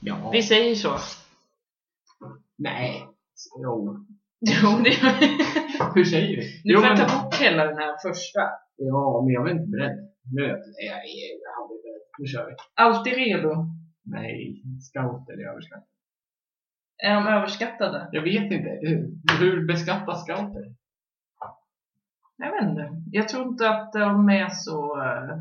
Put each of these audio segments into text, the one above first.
Ja. Vi säger så. Nej. Jo. Jo, det Hur säger vi? Nu Jo, får jag ta bort hela den här första. Ja, men jag är inte beredd. Nu är jag, jag jag är aldrig beredd. Nu kör vi. Alltid redo. Nej, scouter är överskattat. Är de överskattade? Jag vet inte. Hur, hur beskattas scouter? Jag vet inte. Jag tror inte att de är så... eh,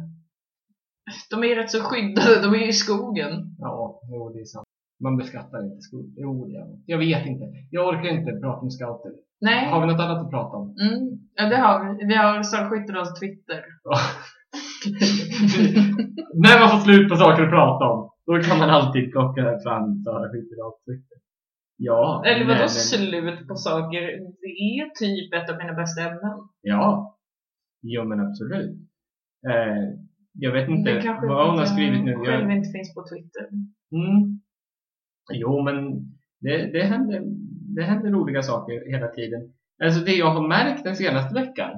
De är rätt så skyddade. De är i skogen. Ja, jo, det är sant. Man beskattar inte skuld. Jo, det gör man. Jag vet inte. Jag orkar inte prata om scouter. Nej. Har vi något annat att prata om? Mm. Ja, det har vi. Vi har Sara Skyttedals Twitter. När man får slut på saker att prata om, då kan man alltid plocka fram Sara Skyttedals Twitter. Ja. Eller vadå men- slut på saker? Det är typ ett av mina bästa ämnen. Ja. Jo, men absolut. Eh, jag vet inte vad hon har skrivit nu. själv Jag, inte finns på Twitter. mm. Jo, men det, det, händer, det händer roliga saker hela tiden. Alltså det jag har märkt den senaste veckan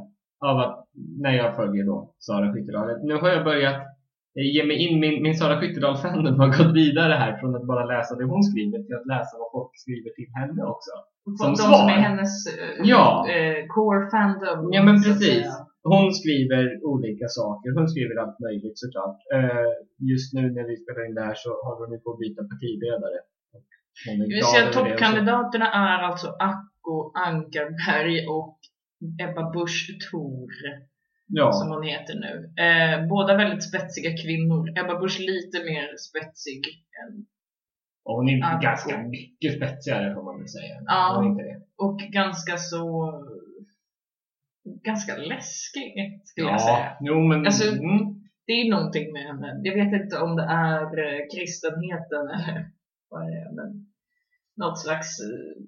av att när jag följer då Sara Skyttedal. Nu har jag börjat eh, ge mig in, min, min Sara Skyttedal-fandom har gått vidare här från att bara läsa det hon skriver till att läsa vad folk skriver till henne också. Som de svar. som är hennes eh, Ja. eh, core fandom. Ja men precis. Hon skriver olika saker. Hon skriver allt möjligt såklart. Eh, just nu när vi spelar in det här så håller hon på att byta partiledare. Vi ser att toppkandidaterna är alltså Acko Ankarberg och Ebba Busch Thor, Ja, som hon heter nu. Eh, båda väldigt spetsiga kvinnor. Ebba Busch lite mer spetsig än, och hon är Ja. ganska mycket spetsigare får man väl säga. Ja. Och ganska så ganska läskig skulle jag säga. Ja, jo men... Alltså, mm, Det är någonting med henne. Jag vet inte om det är eh, kristenheten eller vad det är, men något slags... eh,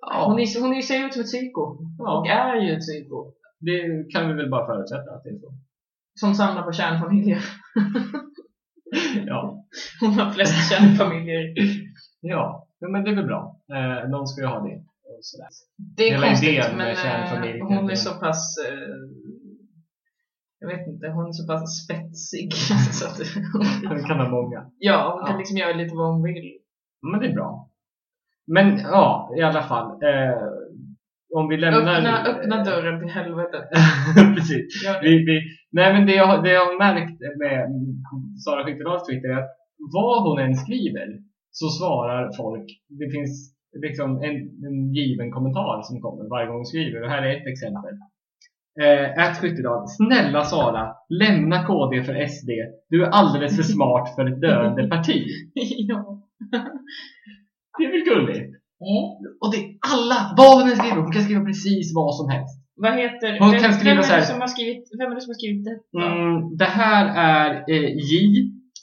ja, Hon, är, hon ser ut som ett psyko. Och ja, är ju ett psyko. det kan vi väl bara förutsätta att det är så. Som samlar på kärnfamiljer. Ja, Hon har flest kärnfamiljer. ja. ja men det är väl bra. Eh, någon ska ju ha det. Och sådär. Det är Hela konstigt idén men med eh, hon är så pass eh, jag vet inte, hon är så pass spetsig så att Den kan ha många. Ja, hon kan Ja. liksom göra lite vad hon vill. Men det är bra. Men ja, i alla fall. Eh, om vi lämnar... Öppna, öppna dörren till helvetet. Precis. Vi, vi, nej men det jag, det jag har märkt med Sara Skyttedals Twitter är att vad hon än skriver så svarar folk. Det finns liksom en, en given kommentar som kommer varje gång hon skriver. Och här är ett exempel. Eh, Skyttedal. Snälla Sara, lämna KD för SD. Du är alldeles för smart för ett döende parti. ja. Det är väl gulligt? Och det är alla, vad hon än skriver, hon kan skriva precis vad som helst. Vad heter, Hon vem, kan skriva vem, är det som har skrivit, vem är det som har skrivit detta? Mm, det här är eh, J,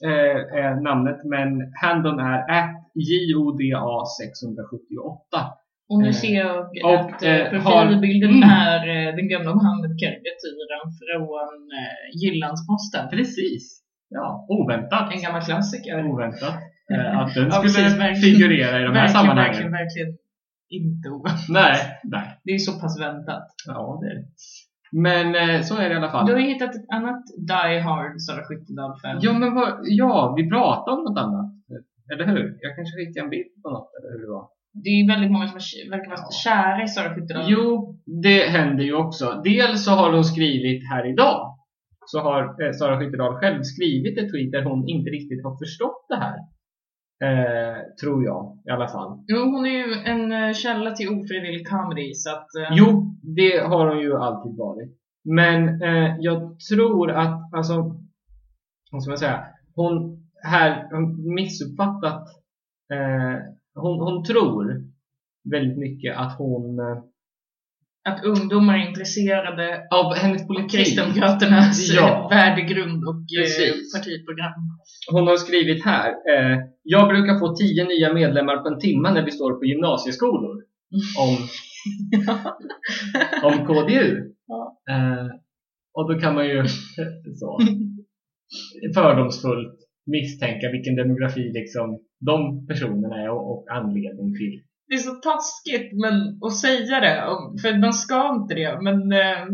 eh, är namnet, men handeln är at JODA 678. Och nu Eh, ser jag och, att eh, eh, har- profilbilden Mm. är eh, den gamla Mohammed-karikatyren från eh, Jyllandsposten. Precis. Ja, oväntat. En gammal klassiker. Oväntat. Eh, att den Ja, skulle verkligen. figurera i de här sammanhangen. verkligen, verkligen inte oväntat. Nej, nej. Det är så pass väntat. Ja, det är det. Men eh, så är det i alla fall. Du har hittat ett annat Die Hard Sara Skyttedal-fan. Ja, men vad, ja, vi pratade om något annat. Eller hur? Jag kanske skickade en bild på något, eller hur det var. Det är väldigt många som är- verkar vara kära i Sara Skyttedal. Jo, det händer ju också. Dels så har hon skrivit här idag. Så har eh, Sara Skyttedal själv skrivit ett tweet där hon inte riktigt har förstått det här. Eh, tror jag i alla fall. Jo, hon är ju en eh, källa till ofrivillig comedy så att... eh, Jo, det har hon ju alltid varit. Men eh, jag tror att, alltså, vad ska man säga, hon här missuppfattat, eh, hon, hon tror väldigt mycket att hon, eh, Att ungdomar är intresserade av hennes politik, Kristdemokraternas Ja. värdegrund och eh, Precis. partiprogram. hon har skrivit här, eh, jag brukar få tio nya medlemmar på en timme när vi står på gymnasieskolor om, om KDU. Ja. Eh, och då kan man ju så, fördomsfullt misstänka vilken demografi liksom de personerna är och, och anledning till. Det är så taskigt men, att säga det, för man ska inte det. Men eh,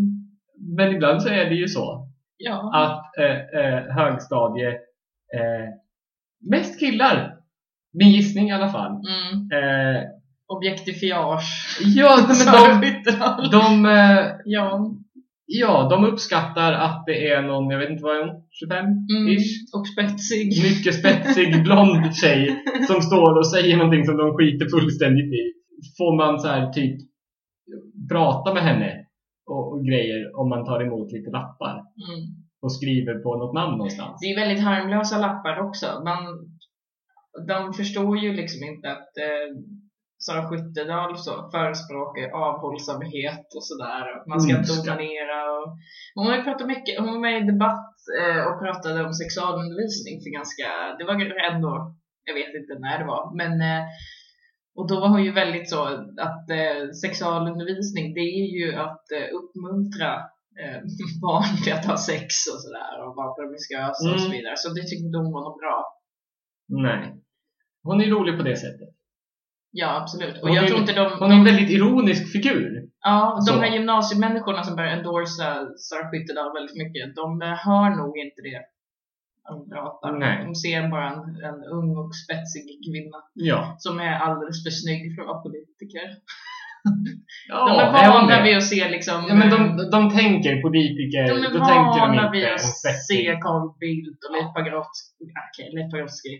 Men ibland så är det ju så ja, att eh, eh, högstadie, eh, mest killar Min gissning i alla fall. Mm. Eh, Objektifiage. ja, men de, Skyttedal. de, eh, Ja. Ja, de uppskattar att det är någon, jag vet inte vad är hon, 25? Mm. Och spetsig. Mycket spetsig blond tjej som står och säger någonting som de skiter fullständigt i. Får man så här typ prata med henne och, och grejer om man tar emot lite lappar Mm. och skriver på något namn någonstans. Det är väldigt harmlösa lappar också. Man, de förstår ju liksom inte att eh, Sara Skyttedal så förespråkar avhållsamhet och sådär. Man ska inte Ondska. onanera. Och, hon har ju pratat mycket, hon var med i debatt eh, och pratade om sexualundervisning för ganska, det var ändå, jag vet inte när det var, men eh, och då var hon ju väldigt så att eh, sexualundervisning det är ju att eh, uppmuntra eh, barn till att ha sex och sådär och vara promiskuösa och så Mm. vidare. Så det tyckte inte hon var något bra. Nej. Hon är rolig på det sättet. Ja, absolut. Och Hon jag är- tror inte de... Hon är en väldigt ironisk figur. Ja, de Så. här gymnasiemänniskorna som börjar endorsa Sara Skyttedal väldigt mycket, de hör nog inte det. De pratar. Nej. De ser bara en, en ung och spetsig kvinna Ja. som är alldeles för snygg för att vara politiker. ja de är vana vid att se liksom... Ja, men de, de tänker politiker, De är då tänker de inte vid att se Carl Bildt och Leif Pagrotsky. Okej, Leif Pagrotsky.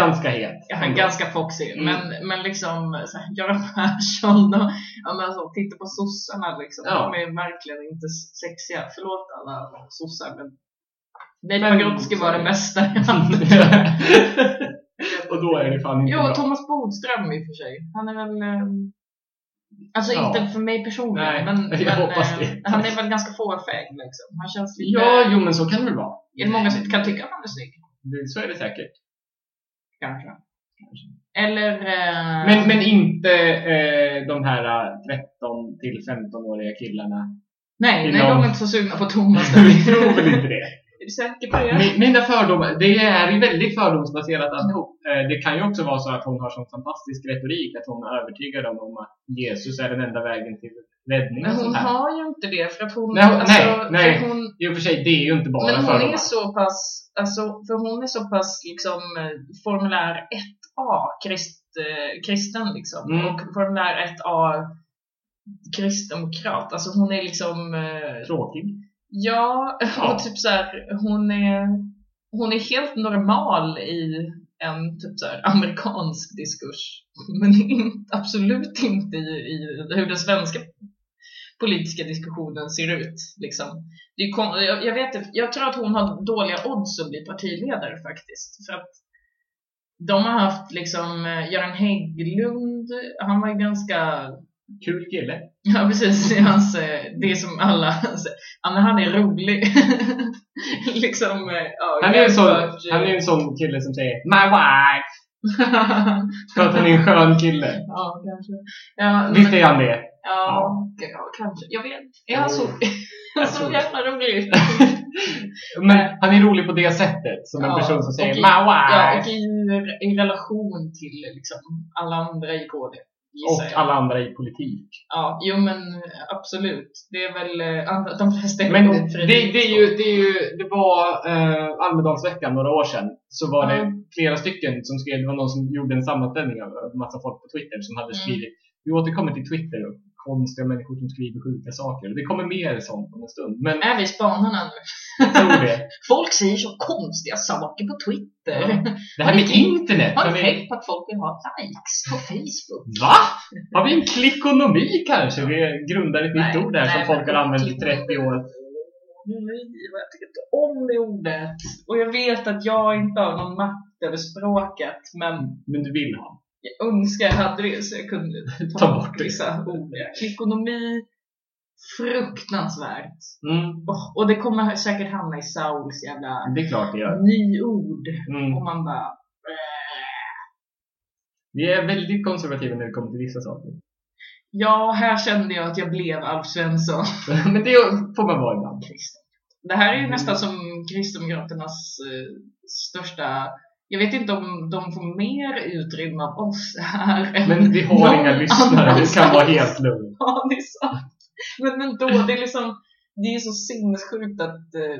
Ganska het. Ja, ganska foxy. Mm. Men, men liksom så här, Göran Persson och ja, men alltså, titta på sossarna liksom. Ja. De är verkligen inte sexiga. Förlåt alla sossar men Leif Pagrotsky var det bästa jag hade. och då är det fan inte Jo, bra. Thomas Bodström i och för sig. Han är väl... eh, Alltså Ja. inte för mig personligen, Nej, men, jag men eh, det. han är väl ganska fåfäng liksom. Han känns lite... Ja, jo men så kan det väl vara. Är det många som kan tycka att han är snygg? Det- Så är det säkert. Kanske. Eller... eh, Men, men inte eh, de här eh, 13 till 15-åriga killarna. nej, nej, de är inte så sugna på Thomas. Vi tror väl inte det. Är du säker på det? Mi- Mina fördomar, det är ju väldigt fördomsbaserat alltihop. Eh, Det kan ju också vara så att hon har sån fantastisk retorik att hon är övertygad om att Jesus är den enda vägen till räddning Men och hon sånt här. har ju inte det för att hon... Nej, hon- alltså, nej, nej. För hon, I och för sig, det är ju inte bara men hon fördomar. är så pass, alltså, för hon är så pass liksom eh, formulär 1A krist, eh, kristen liksom. Mm. Och formulär 1A kristdemokrat. Alltså hon är liksom, eh, Tråkig. ja, Ja. och typ så här, hon är, hon är helt normal i en typ så här, amerikansk diskurs. Men inte, absolut inte i, i hur den svenska politiska diskussionen ser ut. Liksom. Kon- jag, jag, vet, jag tror att hon har dåliga odds att bli partiledare faktiskt. För att de har haft liksom eh, Göran Hägglund, han var ju ganska Kul kille. Ja precis, hans, eh, det är som alla säger. Ja men han är rolig. liksom, eh, ja, Han är, en sån, eh, han är en sån kille som säger My wife! För att han är en skön kille. ja, kanske. Ja, Visst är han det? Ja, ja, kanske. Jag vet. Är han så, Jag så jävla rolig? Men han är rolig på det sättet. Som en Ja, person som säger i- My Ja, och i, i relation till liksom, alla andra i KD. gissar Och jag. alla andra i politik. Ja, jo men absolut. Det är väl eh, andra, de flesta är Men det, det, är ju, det, är ju, det var eh, Almedalsveckan några år sedan. Så var det flera stycken som skrev, det var någon som gjorde en sammanställning av en massa folk på Twitter som hade Mm. skrivit Vi återkommer till Twitter och konstiga människor som skriver sjuka saker. Det kommer mer sånt om en stund. Men Är vi spanarna nu? tror det. Folk säger så konstiga saker på Twitter. Ja. Det här med ni internet. Har vi, tänkt på att folk vill ha likes på Facebook? va? Har vi en klickonomi kanske? Vi grundar ett nytt ord där som folk har använt i 30 år. Nej, vad jag tycker inte om det ordet. Och jag vet att jag inte har någon makt över språket, men Men du vill ha. Jag önskar jag hade det så jag kunde ta, Ta bort vissa ord. Ekonomi, fruktansvärt. Mm. Och, och det kommer säkert hamna i Sauls jävla Det är klart det gör. nyord. Mm. Och man bara... Vi är väldigt konservativa när det kommer till vissa saker. Ja, här kände jag att jag blev Alf Svensson. Men det får man vara ibland. Det här är ju Mm. nästan som Kristdemokraternas eh, största... Jag vet inte om de får mer utrymme av oss här. Men vi har inga lyssnare, du kan vara helt lugn. Ja, det är sant. Men ändå, det är liksom... Det är så sinnessjukt att... Eh,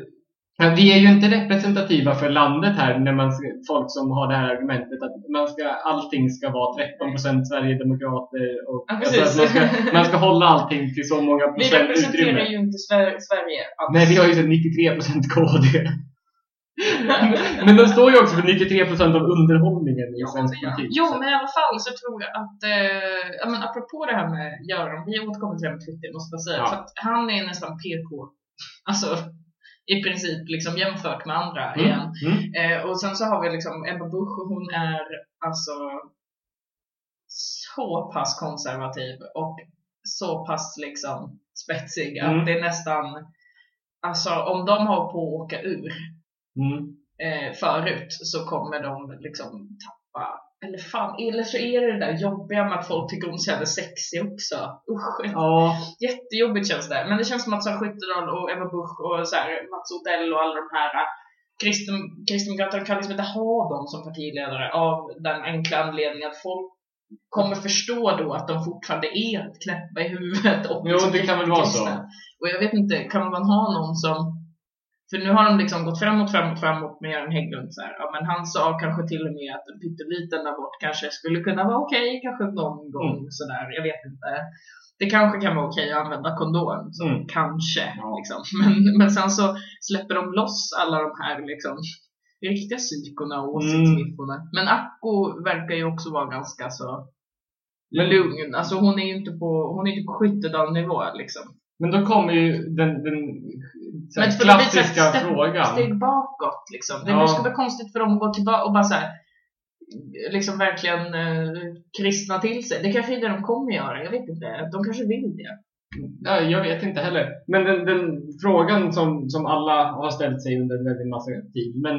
Ja, vi är ju inte representativa för landet här när man folk som har det här argumentet att man ska, allting ska vara 13% Sverigedemokrater och Ja, alltså man, ska, man ska hålla allting till så många Vi procent representerar utrymme. ju inte Sver- Sverige alls. Nej, vi har ju så 93% KD. Men de står ju också för 93% av underhållningen i Ja, svensk de. politik. Jo, så- men i alla fall så tror jag att, eh, ja, men apropå det här med Göran, vi återkommer till det här med Twitter måste jag säga, Ja. för att han är nästan PK. Alltså i princip liksom jämfört med andra Mm, igen. mm. Eh, och sen så har vi liksom Ebba Busch och hon är alltså så pass konservativ och så pass liksom spetsig Mm. att det är nästan, alltså om de har på att åka ur Mm. eh, förut så kommer de liksom tappa eller fan, eller så är det det där jobbiga med att folk tycker hon är sexig också. Usch, Ja, jättejobbigt känns det. Men det känns som att Sara Skyttedal och Ebba Busch och så här, Mats Odell och alla de här Kristen, Kristdemokraterna kan liksom inte ha dem som partiledare av den enkla anledningen att folk kommer förstå då att de fortfarande är knäppa i huvudet och Jo, det kan väl vara så. Och jag vet inte, kan man ha någon som för nu har de liksom gått framåt, framåt, framåt med Göran Hägglund. Så här. Ja, men han sa kanske till och med att en pytteliten abort kanske skulle kunna vara okej, kanske någon gång Mm. sådär. Jag vet inte. Det kanske kan vara okej att använda kondom, så Mm. kanske. Ja. Liksom. Men, men sen så släpper de loss alla de här liksom, riktiga psykorna och Mm. åsiktsmifforna. Men Acko verkar ju också vara ganska så Men- lugn. Alltså hon är ju inte på, hon är inte på Skyttedal-nivå liksom. men då kommer ju den, den så Men för det blir så klassiska frågan. Steg bakåt liksom. Det Ja. skulle vara konstigt för dem att gå tillbaka och bara så här, liksom verkligen eh, kristna till sig. Det kanske är det de kommer göra, jag vet inte. De kanske vill det. Ja, jag vet inte heller. Men den, den frågan som, som alla har ställt sig under en väldigt massa tid, men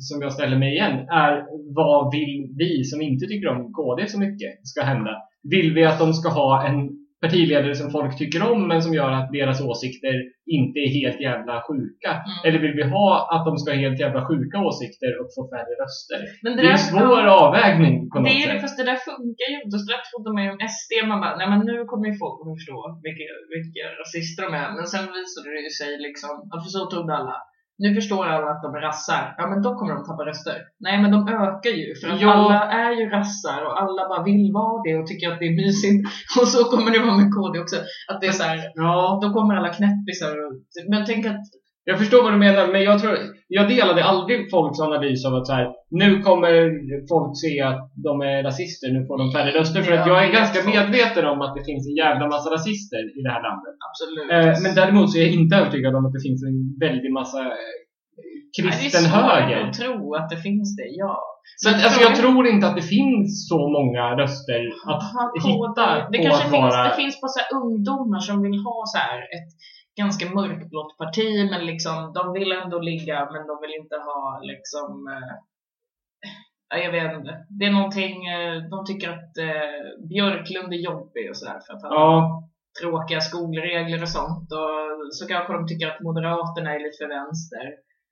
som jag ställer mig igen, är vad vill vi som inte tycker om KD så mycket ska hända? Vill vi att de ska ha en partiledare som folk tycker om men som gör att deras åsikter inte är helt jävla sjuka? Mm. Eller vill vi ha att de ska ha helt jävla sjuka åsikter och få färre röster? Men Det är en svår avvägning på något Det är det, sätt. fast det där funkar ju inte. Så där trodde man ju om SD. Man bara, nej men nu kommer ju folk att förstå vilka, vilka rasister de är. Men sen visade det ju sig liksom, att för så trodde alla. Nu förstår alla att de är rassar. Ja men då kommer de tappa röster. Nej men de ökar ju. För att Ja. alla är ju rassar och alla bara vill vara det och tycker att det är mysigt. Och så kommer det vara med KD också. Att det är så här, Ja, då kommer alla knäppisar och, Men tänk att Jag förstår vad du menar, men jag tror jag delade aldrig folks analys av att så här, nu kommer folk se att de är rasister, nu får de färre röster. För att jag är ganska medveten om att det finns en jävla massa rasister i det här landet. absolut. Eh, men däremot så är jag inte övertygad om att det finns en väldig massa eh, kristen Nej, det är svårt höger. att tro att det finns det, ja. Så att, alltså, jag tror inte att det finns så många röster att hitta det på kanske att finns, vara... det finns på så ungdomar som vill ha så här ett ganska mörkblått parti men liksom de vill ändå ligga men de vill inte ha liksom eh, ja, jag vet inte. Det är någonting, eh, de tycker att eh, Björklund är jobbig och sådär för att han Ja, tråkiga skolregler och sånt. Och så kanske de tycker att Moderaterna är lite för vänster.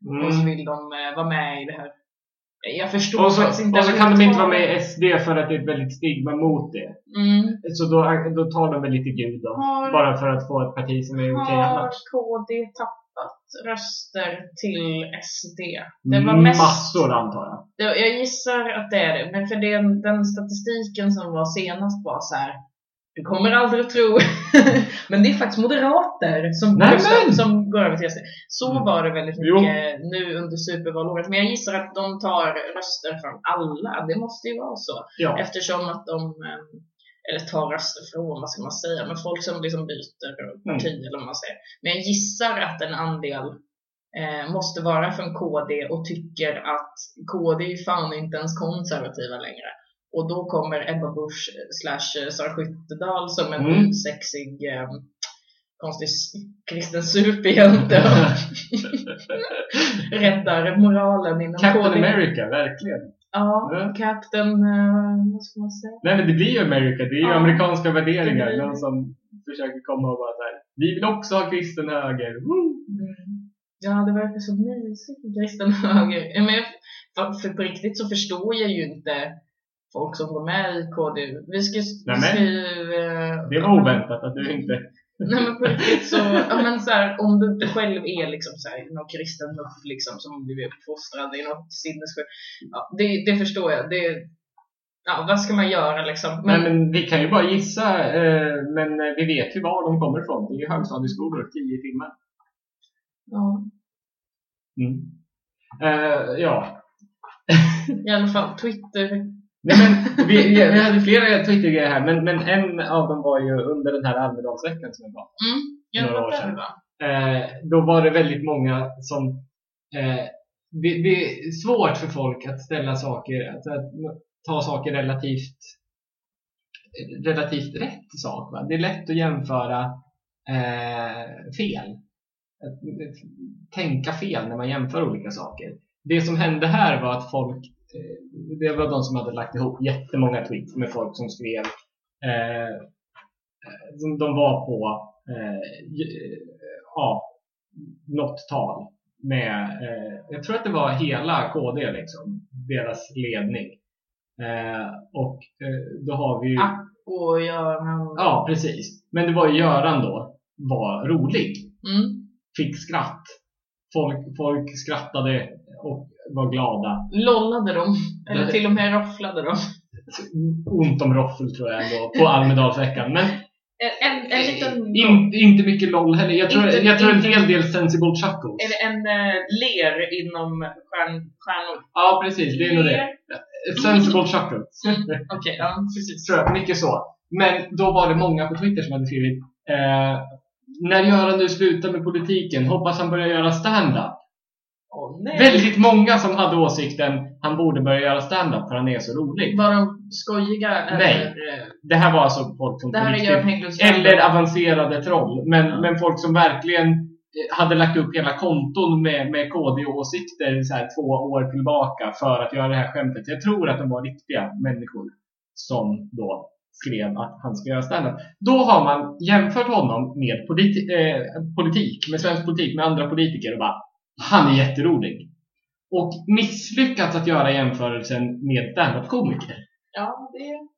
Och så mm. vill de eh, vara med i det här. Jag förstår Och så, faktiskt inte och så kan de inte vara med i. SD för att det är ett väldigt stigma mot det. Mm. Så då, då tar de väl lite Gud då. Har- Bara för att få ett parti som är okej Har annars. KD tappat röster till SD? Det var mest, Massor antar jag. det, jag gissar att det är det, men för den, den statistiken som var senast var så här. Du kommer aldrig tro, men det är faktiskt moderater som, Nämen! röstar, som går över till SD. Så Mm. var det väldigt Jo. mycket nu under supervalåret, men jag gissar att de tar röster från alla. Det måste ju vara så. Ja. Eftersom att de, eh, eller tar röster från, vad ska man säga, men folk som liksom byter parti eller vad man säger. Men jag gissar att en andel eh, måste vara från KD och tycker att KD är fan inte ens konservativa längre. Och då kommer Ebba Busch slash eh, Sara Skyttedal som en Mm. sexig eh, konstig kristen superhjälte och räddar moralen inom Captain KD. America, verkligen. Ja, Ja. Captain, eh, vad ska man säga? Nej men det blir ju America. Det är ju Ja. amerikanska värderingar. blir- Någon som försöker komma och bara så här. Vi vill också ha kristen höger. Mm. Ja, det verkar så mysigt med kristen höger. Men jag, för, för på riktigt så förstår jag ju inte folk som går med i KD. Vi ska, vi Nämen. ska ju... eh, Det var oväntat att du inte... Nej men på riktigt så, ja men så här, om du inte själv är liksom så här, någon kristen muff liksom som blivit uppfostrad i något sinnessjukt. Ja, det, det förstår jag. Det, ja, vad ska man göra liksom? Men, Nej, men vi kan ju bara gissa, eh, men vi vet ju var de kommer ifrån. Det är ju högstadieskolor, tio timmar. Ja. Mm. Eh, ja. I alla fall Twitter. Nej, men vi, vi hade flera Twitter-grejer här, men, men en av dem var ju under den här Almedalsveckan som var. Mm, jag Några år sedan. Eh, då var det väldigt många som... Eh, det, det är svårt för folk att ställa saker, alltså att ta saker relativt relativt rätt sak. Va? Det är lätt att jämföra eh, fel. Att, att, tänka fel när man jämför olika saker. Det som hände här var att folk, eh, det var de som hade lagt ihop jättemånga tweets med folk som skrev, eh, som de var på eh, j- ja, något tal med, eh, jag tror att det var hela KD liksom, deras ledning. Eh, och eh, då har vi ju Och Göran. Ja, precis. Men det var ju Göran då, var rolig. Mm. Fick skratt. Folk, folk skrattade och var glada. Lollade de? Eller till och med rofflade de? Ont om roffel tror jag ändå på Almedalsveckan. Men En, en, en liten... in, inte mycket LOL heller. Jag tror, Inte- jag tror en hel del sensible chuckles. Är det en eh, ler inom stjärn, stjärnor? Ja, precis. Det är nog det. Sensible chuckles. Okej, ja precis. tror jag. Mycket så. Men då var det många på Twitter som hade skrivit eh, När Göran nu slutar med politiken, hoppas han börjar göra stand-up. Nej. Väldigt många som hade åsikten han borde börja göra stand-up för han är så rolig. Var de skojiga Nej. eller? eh, Det här var alltså folk som Det här är riktigt- Eller avancerade troll. Men, Ja. men folk som verkligen eh, hade lagt upp hela konton med, med KD-åsikter så här två år tillbaka för att göra det här skämtet. Jag tror att de var riktiga människor som då skrev att han ska göra standup. Då har man jämfört honom med politi- eh, politik, med svensk politik, med andra politiker och bara han är jätterolig. Och misslyckats att göra jämförelsen med standup-komiker. Ja, det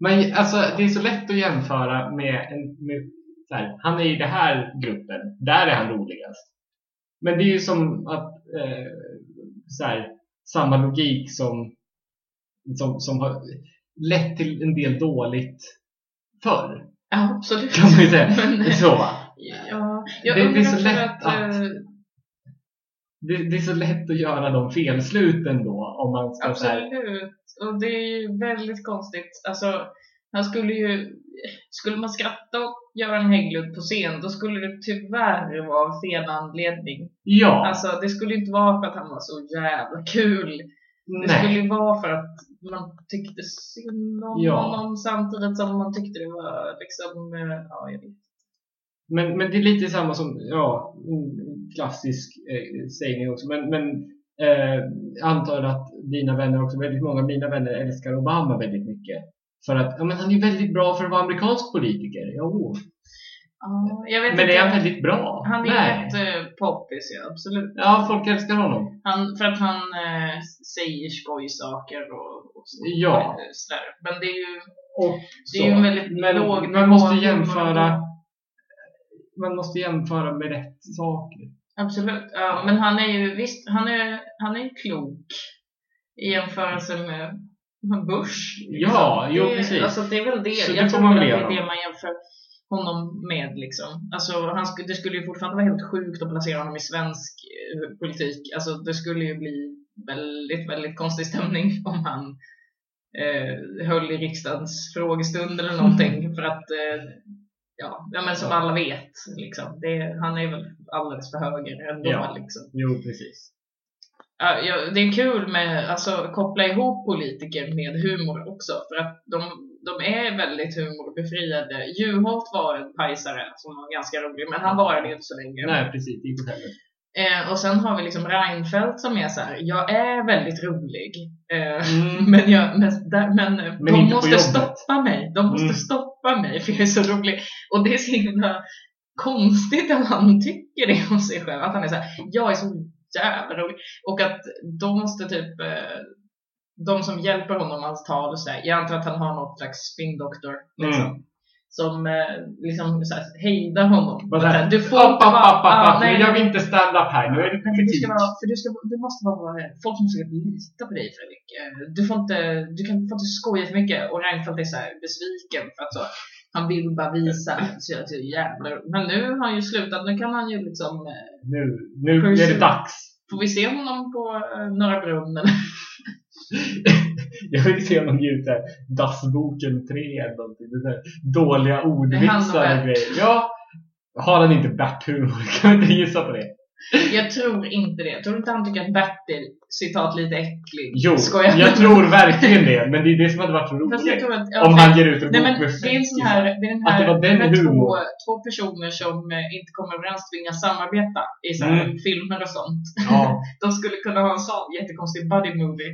Men alltså, det är så lätt att jämföra med, en, med här, han är i den här gruppen, där är han roligast. Men det är ju som att, eh, så här, samma logik som, som, som har lett till en del dåligt förr. Ja, absolut. Kan man ju säga. Men, Så? Ja, jag Det- det är så lätt att- eh, Det, det är så lätt att göra de felsluten då, om man ska så här, Absolut. Och det är ju väldigt konstigt. Alltså, han skulle ju... Skulle man skratta åt Göran Hägglund på scen, då skulle det tyvärr vara av fel anledning. ja, Alltså, det skulle inte vara för att han var så jävla kul. Det nej. skulle ju vara för att man tyckte synd om Ja. honom samtidigt som man tyckte det var liksom... eh, Ja, jag vet. Men, men det är lite samma som, ja, klassisk eh, sägning också. Men, men eh, antar att dina vänner också, väldigt många av mina vänner älskar Obama väldigt mycket. För att, ja men han är väldigt bra för att vara amerikansk politiker. Jo. Vet Men inte. är han väldigt bra? Han är Nej. rätt eh, ja, absolut. Ja, folk älskar honom. Han, för att han eh, säger skojsaker och, och så, Ja. sådär. Men det är ju Och Det är ju en väldigt men låg man måste jämföra man måste jämföra med rätt saker. Absolut. Ja, men han är ju visst, han är, han är klok i jämförelse med Bush. liksom. Ja, jo, det, precis. Alltså det är väl det. Så jag tror att det är det man jämför honom med liksom. Alltså han skulle, det skulle ju fortfarande vara helt sjukt att placera honom i svensk eh, politik. Alltså det skulle ju bli väldigt, väldigt konstig stämning om han eh, höll i riksdagens frågestund eller någonting för att eh, ja, ja, men som alla vet liksom. Det, han är väl alldeles för höger ändå Ja. liksom. Jo, precis. Ja, ja, det är kul med alltså koppla ihop politiker med humor också för att de, de är väldigt humorbefriade. Juholt var en pajsare som var ganska rolig men han var det ju inte så länge. Nej, precis. Åt helvete. Eh, och sen har vi liksom Reinfeldt som är så här, jag är väldigt rolig. Eh, Mm. men jag, men, där, men, eh, Men de inte måste stoppa mig. De måste Mm. stoppa mig för jag är så rolig. Och det är så himla konstigt att han tycker det om sig själv. Att han är så här, jag är så jävla rolig. Och att de måste typ, eh, de som hjälper honom hans tal och så jag antar att han har något slags spindoktor. Liksom. Mm. som eh, liksom så här, hejdar honom. Bara så här, du får upp, upp, upp, upp, Nu gör vi inte stand-up här, nu är det ska vara, för du, ska, du måste vara, folk måste lita på dig Fredrik. Eh, Du får inte, du kan, får inte skoja för mycket och Reinfeldt är så här besviken för att så, han vill bara visa så att det är jävlar. Men nu har han ju slutat, nu kan han ju liksom, eh, Nu, nu är det dags. får vi se honom på eh, Norra Brunn eller? Jag vill se honom ge ut där Dassboken 3 eller någonting. Det där dåliga ordvitsar och grejer. Ja, har han inte Bert-humor? Kan vi inte gissa på det? Jag tror inte det. Jag tror inte han tycker att Bert är citat lite äcklig. Jo, Skojar. jag tror verkligen det. Men det är det som hade varit så roligt. att, Om han ger ut en Nej, bok men med det är sån här, det är den här, det var den med två, två personer som eh, inte kommer överens tvingas samarbeta i så här Mm. filmer och sånt. Ja, De skulle kunna ha en sån jättekonstig buddy movie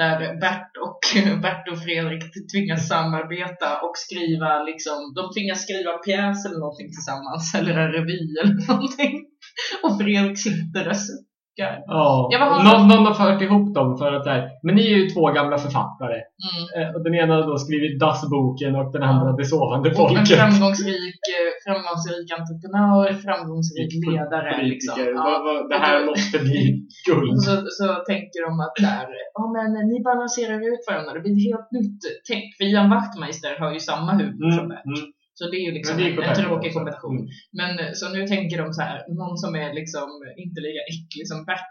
där Bert och, Bert och Fredrik tvingas samarbeta och skriva liksom, de tvingas skriva pjäs eller någonting tillsammans eller en revy eller någonting. Och Fredrik sitter och suckar. ja. Någon, någon har fört ihop dem för att där, men ni är ju två gamla författare. Mm. Eh, Och den ena har då skrivit Dassboken och den andra Det sovande Och en folket. framgångsrik, eh, framgångsrik entreprenör, framgångsrik ledare. Liksom. Ja. Det här då- måste bli guld. Så, så tänker de att där, ja men ni balanserar ut varandra, det blir ett helt nytt tänk. För Ian Wachtmeister har ju samma huvud som Mm, Bert. mm. Så det är ju liksom det en, tråkig kombination. Mm. Men eh, så nu tänker de så här, någon som är liksom inte lika äcklig som Bert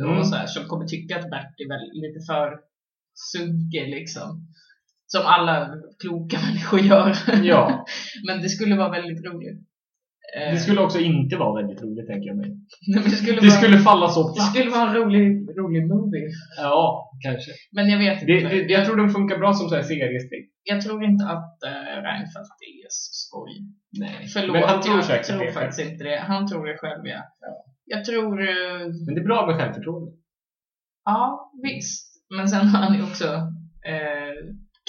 Mm. och så här, som kommer tycka att Bert är väl lite för sunkig liksom. Som alla kloka människor gör. Ja. Men det skulle vara väldigt roligt. Eh, Det skulle också inte vara väldigt roligt, tänker jag mig. nej, det skulle, Det vara, skulle falla så det platt. skulle vara en rolig, rolig movie. Ja, kanske. Men jag vet Det, inte. det, jag tror den funkar bra som så här. Jag tror inte att uh, Reinfeldt är så skoj. Nej. Förlåt, Men han tror jag säkert tror det. faktiskt inte det. Han tror det själv, ja. Jag tror... eh, Men det är bra med självförtroende. ja, visst. Men sen har han ju också eh,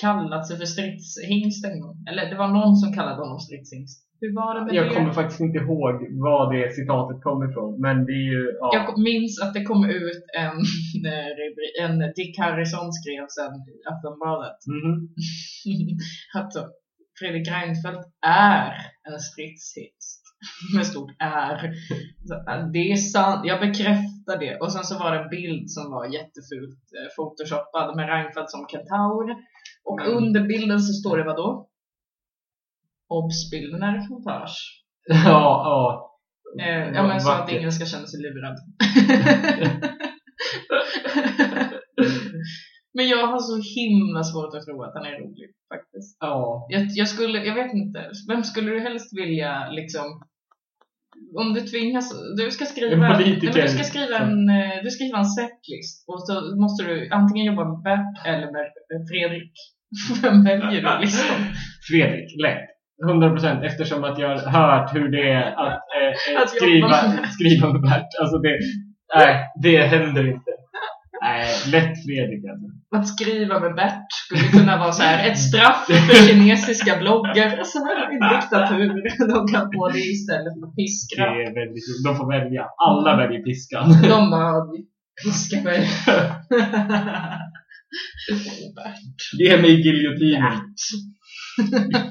kallat sig för stridshingst en gång. Eller det var någon som kallade honom stridshingst. Hur var det med Jag det? kommer faktiskt inte ihåg vad det citatet kommer ifrån. Men det är ju, ja. Jag minns att det kom ut en, en Dick Harrison skrev sen i Aftonbladet. Mhm. att Fredrik Reinfeldt är en stridshingst. Med stort R. Det är sant, jag bekräftar det. Och sen så var det en bild som var jättefult eh, photoshoppad med Reinfeldt som kentaur. Och Mm. under bilden så står det vad då? Obs-bilden är reportage. ja, ja. Eh, ja men så att ingen ska känna sig lurad. men jag har så himla svårt att tro att han är rolig faktiskt. Ja. Jag, jag skulle, jag vet inte, vem skulle du helst vilja liksom om du tvingas, du ska skriva, En. Nej, du ska skriva en, eh, du ska skriva en setlist och så måste du antingen jobba med Bert eller med Fredrik. Vem väljer du liksom? Fredrik, lätt. 100% eftersom att jag har hört hur det är att, eh, eh, Att skriva, med- skriva med Bert. Alltså det, nej, det händer inte. Nej, lätt Fredrik alltså. Att skriva med Bert skulle kunna vara så här, ett straff för kinesiska bloggare som är i diktatur. De kan få det istället för Det piska. är väldigt. De får välja. Alla väljer piskan. De bara, piska mig. Bert. Ge mig giljotinen.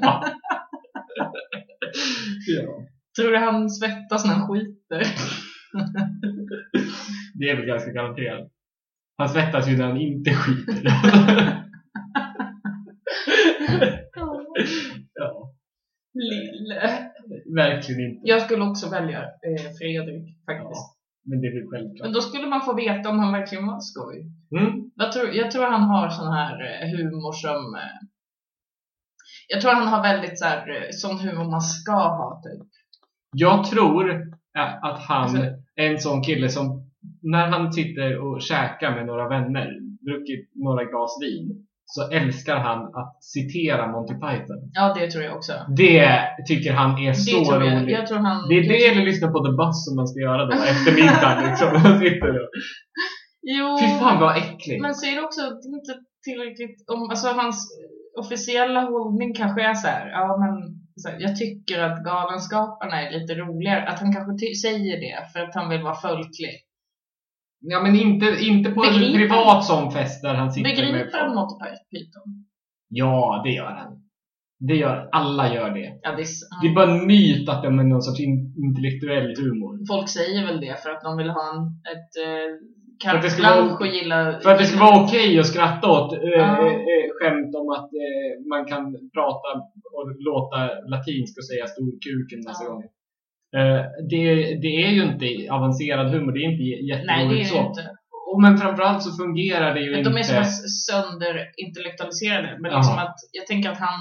Ja. ja. Tror du han svettas när han skiter? Det är väl ganska garanterat. Han svettas ju när han inte skiter. ja, Lille. verkligen inte. Jag skulle också välja eh, Fredrik faktiskt. Men det är väl självklart. Men då skulle man få veta om han verkligen var skoj. Mm. Jag tror, jag tror han har sån här eh, humor som... Eh, jag tror han har väldigt så här, eh, sån humor man ska ha typ. Jag tror att han Alltså- är en sån kille som när han sitter och käkar med några vänner, druckit några glas vin, så älskar han att citera Monty Python. Ja, det tror jag också. Det tycker han är Det så jag. roligt. Jag tror han... Det är det eller lyssna på The Bus som man ska göra då efter middagen. Liksom. Man sitter och, Jo, Fy fan vad äckligt. men så är det också inte tillräckligt om, alltså hans officiella hållning kanske är så här, ja men här, jag tycker att Galenskaparna är lite roligare. Att han kanske säger det för att han vill vara folklig. Ja men inte, inte på en Begriper- privat sån fest där han sitter med Begriper han folk. Monty Python? Ja, det gör han. Det gör, alla gör det. Ja, det, är, s- Det är bara en myt att de är någon sorts in, intellektuell humor. Folk säger väl det för att de vill ha en, ett eh, För att det carte blanche och gilla... För att det ska vara okej att skratta åt eh, eh, eh, skämt om att eh, man kan prata och låta latinsk och säga stor kuk en massa Ja. gånger. Eh, det, det är ju inte avancerad humor, det är inte jätteroligt så. inte. Och, men framförallt så fungerar det ju Men inte. de är så pass sönderintellektualiserade. Men liksom att, jag tänker att han,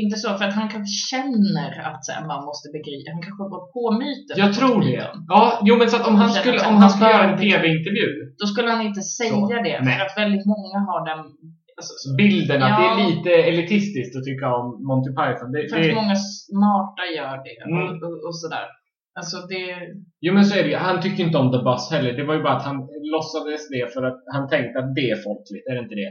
inte så, för att han kanske känner att så här, man måste begripa, han kanske bara på myten. Jag tror det. Ja, jo men så att om han känner skulle, om han han skulle göra en tv-intervju, Då skulle han inte säga Så, det, nej. för att väldigt många har den, alltså, så, bilden att Ja. det är lite elitistiskt att tycka om Monty Python. Det, för det, många smarta gör det Mm. och, och, och sådär. Alltså det, jo men så är det ju. Han tyckte inte om The Bus heller. Det var ju bara att han låtsades det för att han tänkte att det är folkligt, är det inte det?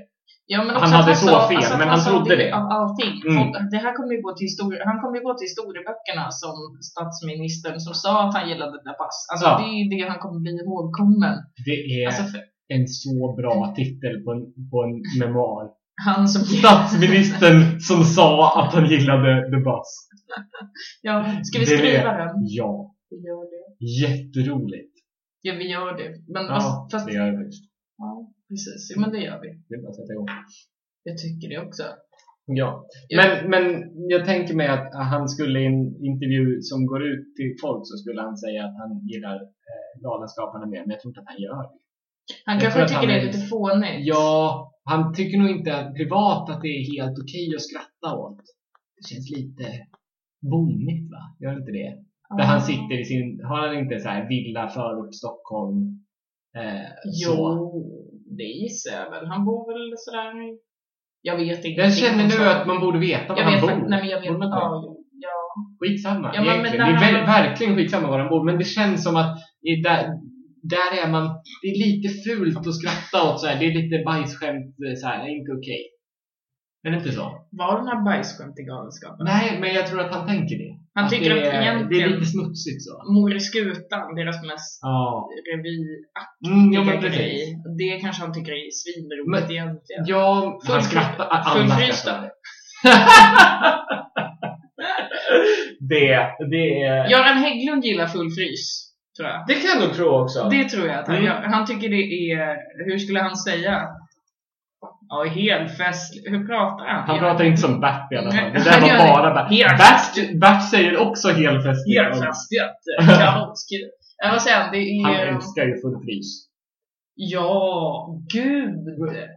ja, Han hade att så sa- fel, alltså men han sa trodde det. Av allting. Mm. Det här kommer ju gå till historia, han kommer ju gå till historieböckerna som statsministern som sa att han gillade The Bus. Alltså Ja. det är ju det han kommer bli ihågkommen. Det är Alltså för, en så bra titel på en, på en memoar. han som Statsministern som sa att han gillade The Bus. Ja, ska vi skriva den? Ja, Vi gör det. jätteroligt. Ja, vi gör det. Men Ja, fast, fast det gör det faktiskt. ja, precis. Ja, men det gör vi. Det är bara att sätta igång. Jag tycker det också. Ja. Men, men jag tänker mig att han skulle i en intervju som går ut till folk så skulle han säga att han gillar eh, Galenskaparna mer, men jag tror inte att han gör det. Han kanske tycker det är lite fånigt. Ja, han tycker nog inte privat att det är helt okej att skratta åt. Det känns lite bonnigt va? Gör inte det? Där han sitter i sin, har han inte så här villa förort Stockholm? Eh, Jo, så. det gissar jag väl. Han bor väl sådär... Jag vet inte. Jag känner nu att man borde veta var Jag han vet bor. nej men jag vet ja, ja. Skitsamma Ja, men- men egentligen. det är han- ver- verkligen skitsamma var han bor. Men det känns som att i där, där är man, det är lite fult att skratta åt så här. Det är lite bajsskämt eh, så här, inte okej. Är det inte så? Var det några bajsskämt i Galenskaparna? Nej, men jag tror att han tänker det. Han tycker det, att är, det är egentligen- lite smutsigt så. Mor i skutan, deras mest Ja. revyaktiga Mm, ja, grej. Det kanske han tycker är svinroligt egentligen. Ja, Full han skrattar. Alla skrattar. det, det är... Göran Hägglund gillar full frys, tror jag. Det kan jag nog tro också. Det tror jag att han Mm. gör. Han tycker det är, hur skulle han säga? Ja, helt fest. Hur pratar han? Han pratar inte som Bert i alla fall. Det där han var bara Bert. Bert, Bert säger också helfest. Kanonskul. Ja, vad säger han? Det Han är... älskar ju full frys. Ja, gud.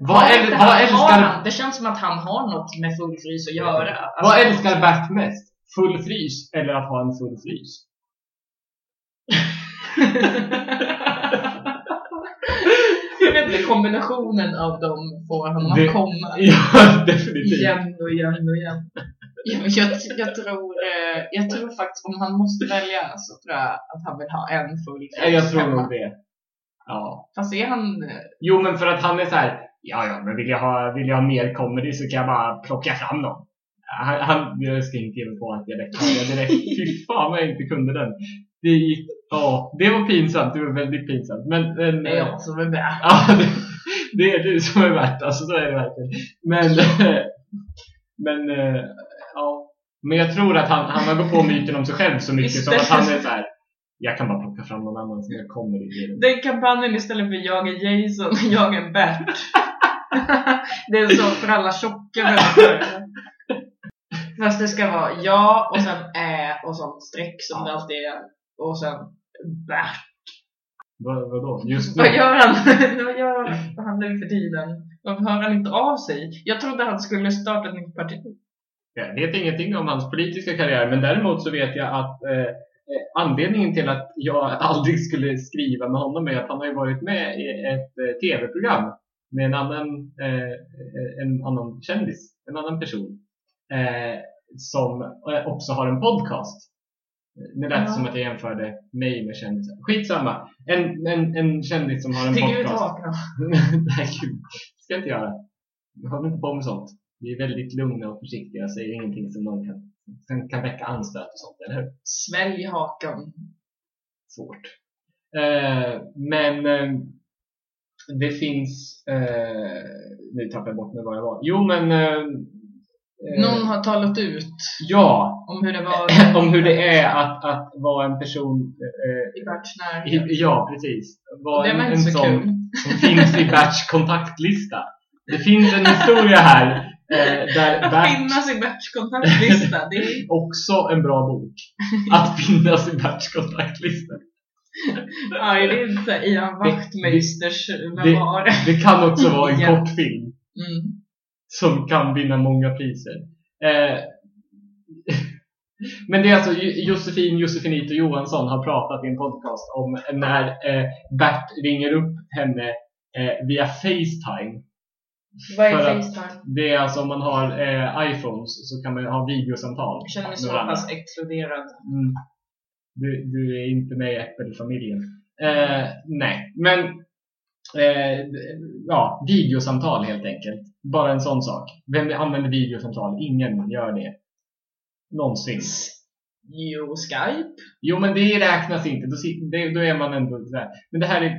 Vad äl- vad han- älskar- han- Det känns som att han har något med full frys att göra. Alltså- Vad älskar Bert mest? Full frys eller att ha en full frys? Jag vet inte, kombinationen av dem får honom att komma Ja, definitivt. igen och igen och igen. Jag, jag, tror, eh, jag tror faktiskt om han måste välja så tror jag att han vill ha en full Ja, jag tror nog det. Ja. Fast är han... eh, Jo, men för att han är så här. Ja, ja, men vill jag ha, vill jag ha mer comedy så kan jag bara plocka fram dem. Han, han, jag ska inte ge mig på dialekt. Jag direkt, fy fan vad jag inte kunde den. Det gick, ja, det var pinsamt. Det var väldigt pinsamt. Men, men Det är jag som är bäst. Ja, det, det är du som är värt alltså, så är det verkligen. Men, men, eh, ja. Men jag tror att han, han har gått på myten om sig själv så mycket som att han är så här. Jag kan bara plocka fram någon annan som jag kommer i. Den kampanjen istället för jag är Jason, jag är Bert. det är så för alla tjocka människor. Fast det ska vara ja och sen ä och sånt streck som Ja. det alltid är. Och sen Bert. Vad, vadå? Just nu? Vad gör han? Vad gör han nu för tiden? Varför hör han inte av sig? Jag trodde han skulle starta ett nytt parti. Jag vet ingenting om hans politiska karriär, men däremot så vet jag att eh, eh, anledningen till att jag aldrig skulle skriva med honom är att han har ju varit med i ett eh, tv-program med en annan, eh, en annan kändis, en annan person, eh, som eh, också har en podcast. Nu lät det Ja. som att jag jämförde mig med kändisar. Skitsamma! En, en, en kändis som har en Gud podcast. Nej, gud. ska jag inte göra. Jag håller inte på med sånt. Vi är väldigt lugna och försiktiga. Jag säger ingenting som någon kan, som kan väcka anstöt och sånt, eller hur? Svälj hakan. Svårt. Eh, men eh, det finns... Eh, nu tappar jag bort mig var jag var. Jo, men... Eh, Någon har talat ut Ja, om hur det var om hur det är att, att vara en person eh, i Berts närhet. ja, precis. Vara Det var en, en så sån kul. som finns i Berts kontaktlista. Det finns en historia här eh, där Bert Finnas i Berts kontaktlista. Det är också en bra bok. Att finnas i Berts kontaktlista. Ja, det är inte Ian Wachtmeisters det- memoar. Det kan också vara en kortfilm Mm. Som kan vinna många priser. Eh, men det är alltså Jo- Josefin Josefinito Johansson har pratat i en podcast om när eh, Bert ringer upp henne eh, via Facetime. Vad är Facetime? Det är alltså om man har eh, iPhones så kan man ha videosamtal. Jag känner mig så pass exkluderad. Mm. Du, du är inte med i Apple-familjen. Eh, nej, men eh, ja, videosamtal helt enkelt. Bara en sån sak. Vem använder videosamtal? Ingen gör det. Någonsin. Jo, Skype. Jo, men det räknas inte. Då, det, då är man ändå sådär. Men det här är,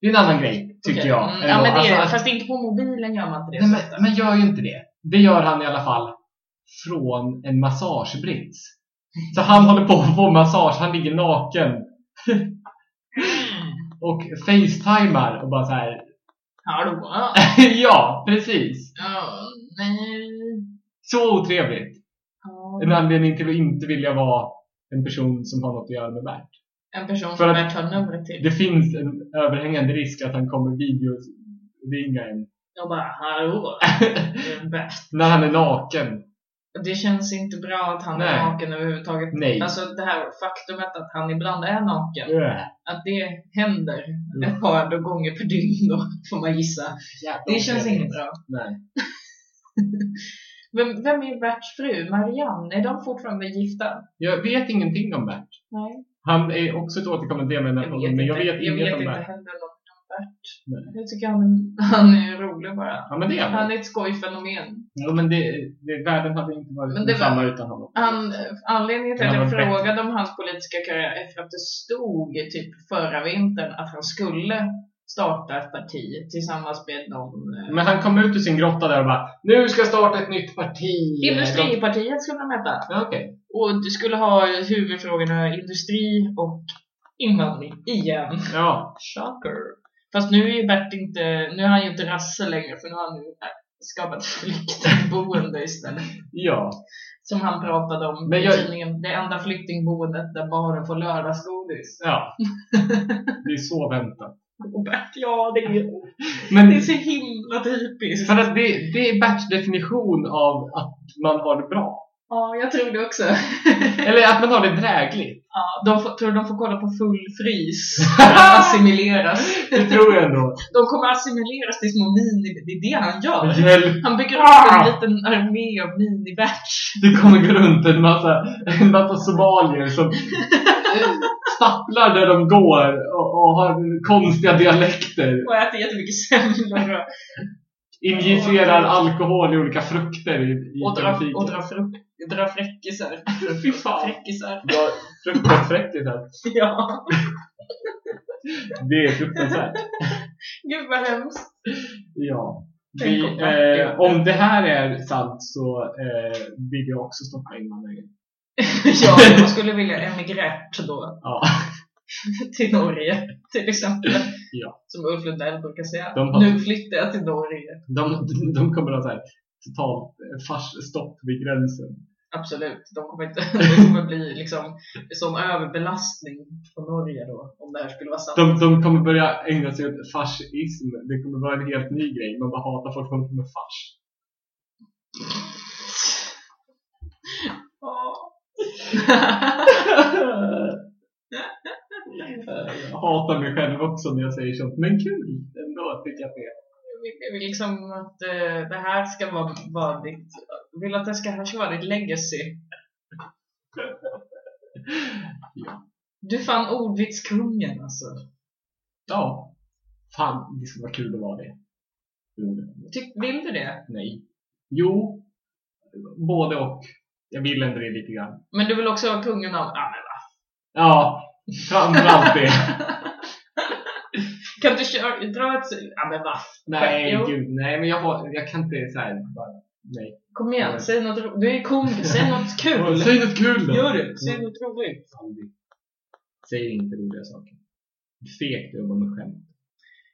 det är en annan grej, tycker Okej. jag. Mm, ja, men det Alltså är, att- fast inte på mobilen gör man inte det Nej, men, men gör ju inte det. Det gör han i alla fall från en massagebrits. Så han håller på att få massage, han ligger naken och facetimar och bara så här. Hallå? ja, precis. Ja, nej. Så otrevligt. Ja. En anledning till att inte vilja vara en person som har något att göra med Bert. En person För som Bert har numret till. Det finns en överhängande risk att han kommer videoringa en Jag bara, hallå? Bert. när han är naken. Det känns inte bra att han Nej. är naken överhuvudtaget. Nej. Alltså det här faktumet att han ibland är naken. Äh. Att det händer ett par gånger per dygn då, får man gissa. Det känns inget bra. Nej. Vem, vem är Berts fru? Marianne? Är de fortfarande gifta? Jag vet ingenting om Bert. Nej. Han är också ett återkommande tema i den här Jag podden, vet men jag inte, vet jag inget vet om inte Bert. heller något om Bert. Nej. Jag tycker han, han är rolig bara. Ja, men det är han. Han är ett skojfenomen. Jo, men det, det, världen hade inte varit Men det var- samma utan honom. Han, anledningen till att jag var bättre. frågade om hans politiska karriär är för att det stod typ förra vintern att han skulle starta ett parti tillsammans med någon eh, Men han kom ut ur sin grotta där och bara Nu ska jag starta ett nytt parti. Industripartiet skulle de heta. Ja, okej. Och du skulle ha huvudfrågorna industri och invandring igen. Ja. Shocker. Fast nu är ju Bert inte, nu är han ju inte rasse längre för nu har han ju skapat flyktingboende istället. Ja. Som han pratade om Men i jag- tidningen. Det enda flyktingboendet där barnen får lördagsgodis. Ja. Det är så väntat. Bert, ja det är, Men det är så himla typiskt. för att det, det är Berts definition av att man har det bra. Ja, jag tror det också. Eller att man har det drägligt. Ja, de får, tror de får kolla på full frys för att assimileras. Det tror jag ändå. De kommer assimileras till små mini... Det är det han gör. Hjälp! Han bygger upp en Ah! liten armé av mini-Bert. Det kommer gå runt en massa, en massa somalier som stapplar där de går och, och har konstiga dialekter. Och äter jättemycket semlor och, Injicerar alkohol i olika frukter i, i och trafiken. och drar, frukt, drar fräckisar. Fy fan. Fräckisar. Drar fruktansvärt här. Ja. Det är fruktansvärt. Gud vad hemskt. Ja. Vi, eh, om det här är sant så eh, vill jag också stoppa invandringen. ja, jag skulle vilja emigrera då. Ja. Till Norge till exempel. Ja. Som Ulf Lundell brukar säga. De har- Nu flyttar jag till Norge. De, de kommer att här totalt eh, farsstopp vid gränsen. Absolut. De kommer, inte, det kommer bli liksom som överbelastning på Norge då. Om det här skulle vara sant. De, de kommer börja ägna sig åt fascism. Det kommer vara en helt ny grej. Man bara hatar folk som håller på med fars. Jag hatar mig själv också när jag säger sånt. Men kul ändå tycker jag det liksom att eh, det här ska vara, vara ditt... Vill att det ska, här ska vara ditt legacy. Ja. Du fann ordvitskungen alltså. ja. Fan, det skulle vara kul att vara det. Tyck, vill du det? Nej. Jo. Både och. Jag vill ändå det lite grann. Men du vill också vara kungen av... Ah, men va? Ja, framförallt det. Kan du köra, dra ett... Ja men va? Nej, Jo. gud. Nej, men jag, har, jag kan inte så här bara Nej. Kom igen, säg något ro- Du är komiker, säg något kul! Säg något kul då! Gör det! Säg något roligt! Aldrig. Säg inte roliga saker. Fegt jobba med skämt.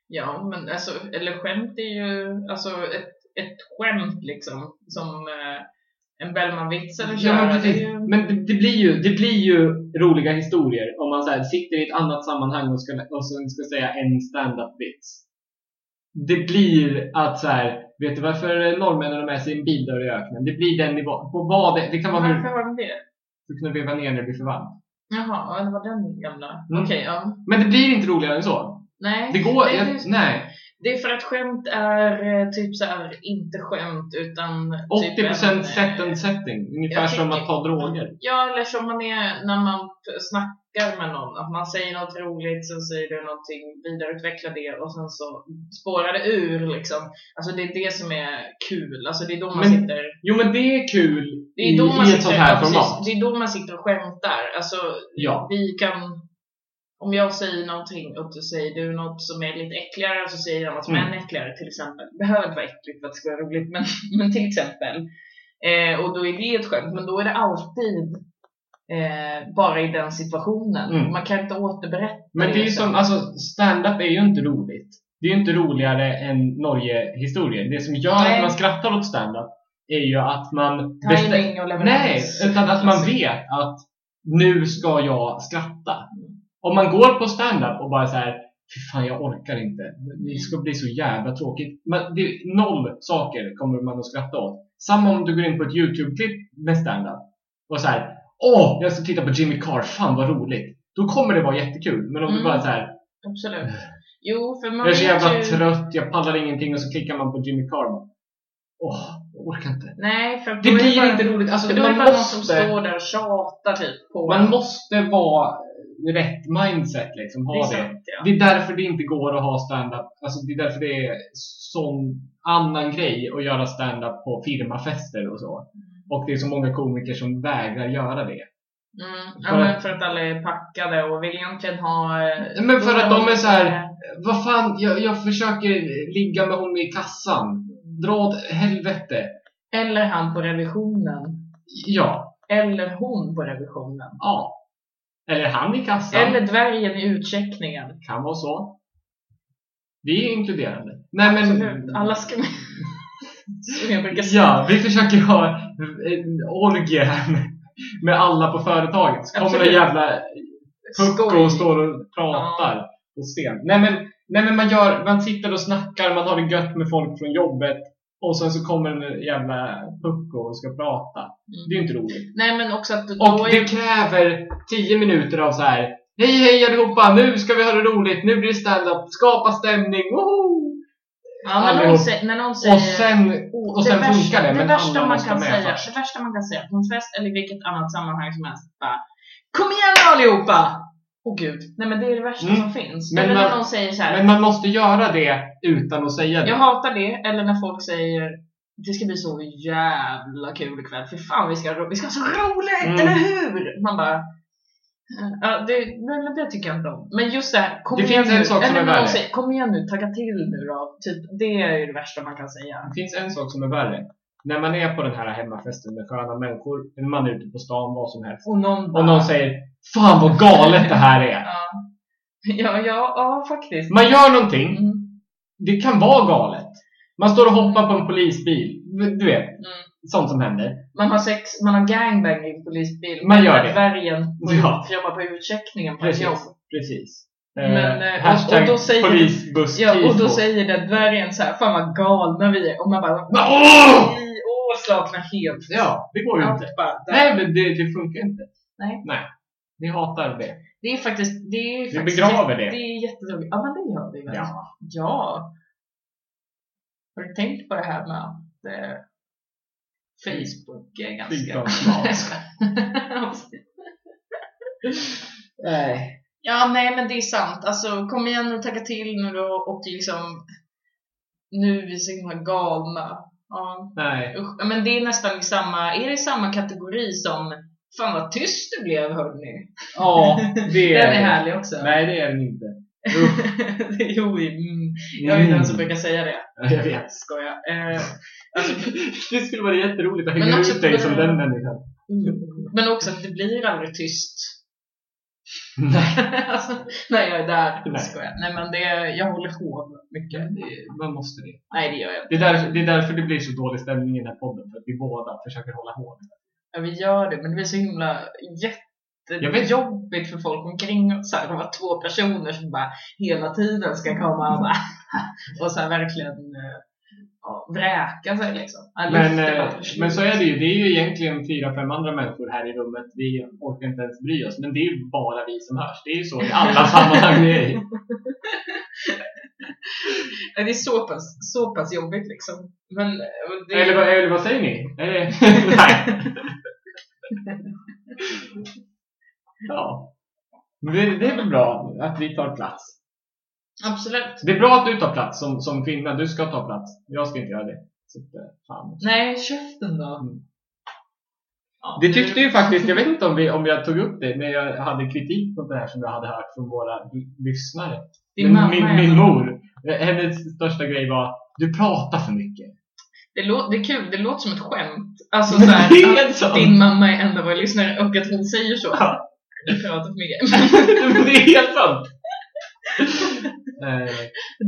Ja, men alltså, eller skämt är ju, alltså ett, ett skämt liksom, som eh, en Bellman-vits eller Ja, men köra, precis. det ju- Men det, det, blir ju, det blir ju roliga historier om man så här, sitter i ett annat sammanhang och ska, och ska säga en stand-up-vits. Det blir att så här, vet du varför norrmännen har med sig en bildörr i öknen? Det blir den nivån. På vad det, det kan vara hur, Varför var det det? för att kunna veva ner när det blir för varmt. Jaha, ja, det var den gamla. Mm. Okej, ja. Men det blir inte roligare än så. Nej, Det går, nej, jag, nej. Det är för att skämt är eh, typ så här, inte skämt utan typ 80% en, eh, set and setting. Ungefär som tycker- att ta droger. Ja, eller som man är när man snackar med någon. Att man säger något roligt, så säger du någonting, vidareutveckla det och sen så spårar det ur liksom. Alltså det är det som är kul. Alltså det är då man Men- sitter Jo men det är kul Det i, är då man i sitter, ett sånt här precis. format. Det är då man sitter och skämtar. Alltså, Ja. vi kan... Om jag säger någonting och du säger du något som är lite äckligare så säger jag något som är Mm. ännu äckligare till exempel. Det behöver inte vara äckligt för att det ska vara roligt men, men till exempel. Eh, och då är det ett skämt men då är det alltid eh, bara i den situationen. Mm. Man kan inte återberätta Men det är ju som, alltså stand-up är ju inte roligt. Det är ju inte roligare än Norge-historier. Det som gör Nej. att man skrattar åt stand-up är ju att man Timing och leverans. Nej, utan att man vet att nu ska jag skratta. Om man går på stand-up och bara så här, fy fan jag orkar inte. Det ska bli så jävla tråkigt. Men det noll saker kommer man att skratta åt. Samma om du går in på ett YouTube-klipp med stand-up och så här, åh, jag ska titta på Jimmy Carr, fan vad roligt. Då kommer det vara jättekul. Men om du Mm. bara så här, Absolut. Jo, för man jag är så jävla ju... trött, jag pallar ingenting och så klickar man på Jimmy Carr. Åh, jag orkar inte. Nej, för Det blir bara, inte roligt. Alltså, för då är det man bara någon som måste- står där och tjatar typ på Man måste vara rätt mindset liksom, ha Det sant, ja. Det är därför det inte går att ha stand-up. Alltså det är därför det är sån annan grej att göra stand-up på firmafester och så. Och det är så många komiker som vägrar göra det. Mm, För ja, men för att alla är packade och vill egentligen ha... Men för att de är så här, vad fan, jag, jag försöker ligga med hon i kassan. Dra åt helvete. Eller han på revisionen. Ja, Eller hon på revisionen. ja. Eller han i kassan. Eller dvärgen i utcheckningen. Kan vara så. Det är inkluderande. Nej men... Absolut. Alla ska med. Som jag brukar säga. Ja, vi försöker ha en orgie här med, alla på företaget. Så kommer Absolut. jävla pucko och står och pratar på scen. Nej men, nej men man, gör, man sitter och snackar, man har det gött med folk från jobbet och sen så kommer en jävla pucko och ska prata. Det är ju inte roligt. Nej men också att Och det kräver 10 minuter av så här. Hej hej allihopa, nu ska vi ha det roligt, nu blir det stand-up, skapa stämning, woho! Ja, när, någon säger, när någon säger... Och sen, och sen värsta, funkar det, men värsta alla man kan säga, först. Det värsta man kan säga på en fest eller i vilket annat sammanhang som helst. Bara, Kom igen allihopa! Åh gud. Nej men det är det värsta Mm. som finns. Men man- när någon säger så här. Men man måste göra det utan att säga det. Jag hatar det. Eller när folk säger det ska bli så jävla kul ikväll. För fan vi ska, vi ska ha så roligt, Mm. eller hur? Man bara Ja, det, men det tycker jag inte om. Men just det här, kom Det igen finns en sak som är värre. säger, kom igen nu, tagga till nu då. Typ, det är ju det värsta man kan säga. Det finns en sak som är värre. När man är på den här hemmafesten med sköna människor, man är ute på stan, vad som helst. Och någon bara, Och någon säger Fan vad galet det här är! Ja, ja, ja, ja faktiskt. Man gör någonting, Mm, det kan vara galet. Man står och hoppar på en polisbil. Du vet, mm. sånt som händer. Man har sex, man har gangbang i en polisbil. Man gör det. Dvärgen Ja. jobbar på utcheckningen på ett jobb. Precis. Men, eh, eh, och- hashtag och då säger- polisbuss Ja, och då säger den dvärgen så här, fan vad galna vi är. Och man bara, åh! Slaknar helt. Ja, det går ju inte. Bara, där. Nej, men det, det funkar inte. Nej. Nej. Vi hatar det. Det är faktiskt, det är Vi faktiskt begraver jätte- det. Det är jätteroligt. Ja, men det gör vi väl? Ja. ja. Har du tänkt på det här med att eh, Facebook är ganska... Nej. Ja, nej men det är sant. Alltså kom igen och tagga till nu då och liksom nu är vi så himla galna. Ja, Nej. usch. Men det är nästan samma, är det samma kategori som Fan vad tyst det blev hörni. Ja, det är Den är härlig också. Nej, det är den inte. jo, mm. jag är den som brukar säga det. Ja, jag vet. Skoja. Eh, alltså, Det skulle vara jätteroligt att hänga ut dig som den människan. men också att det blir aldrig tyst. Nej, alltså, när jag är där. Nej. Skoja. Nej men det, jag håller hov mycket. det- man måste det. Nej det gör jag Det inte. är, därför, det är därför det blir så dålig stämning i den här podden. För att vi båda försöker hålla hål. Ja, vi gör det men det blir så himla Jag vet. jättejobbigt för folk omkring oss. Så här, de var två personer som bara hela tiden ska komma och, bara, och så verkligen eh, ja, vräka sig liksom. Ja, Men, eh, men så är det ju. Det är ju egentligen fyra, fem andra människor här i rummet. Vi orkar inte ens bry oss. Men det är ju bara vi som hörs. Det är ju så i alla sammanhang vi är i. Det är så pass, så pass jobbigt liksom. Men eh, det, Eller, vad- eller vad säger ni? Nej. Ja. Men det, det är väl bra att vi tar plats. Absolut. Det är bra att du tar plats som, som kvinna. Du ska ta plats. Jag ska inte göra det. Så, eh, fan. Nej, käften då. Mm. Ja, Det tyckte ju faktiskt, jag vet inte om, vi, om jag tog upp det när jag hade kritik mot det här som jag hade hört från våra lyssnare. Din mamma min, min mor, hennes största grej var du pratar för mycket. Det, lå- det är kul, det låter som ett skämt. Alltså såhär, Det är att din mamma är en av våra lyssnare och att hon säger så. Ja. Du pratar för mycket. Det är helt sant! Eh,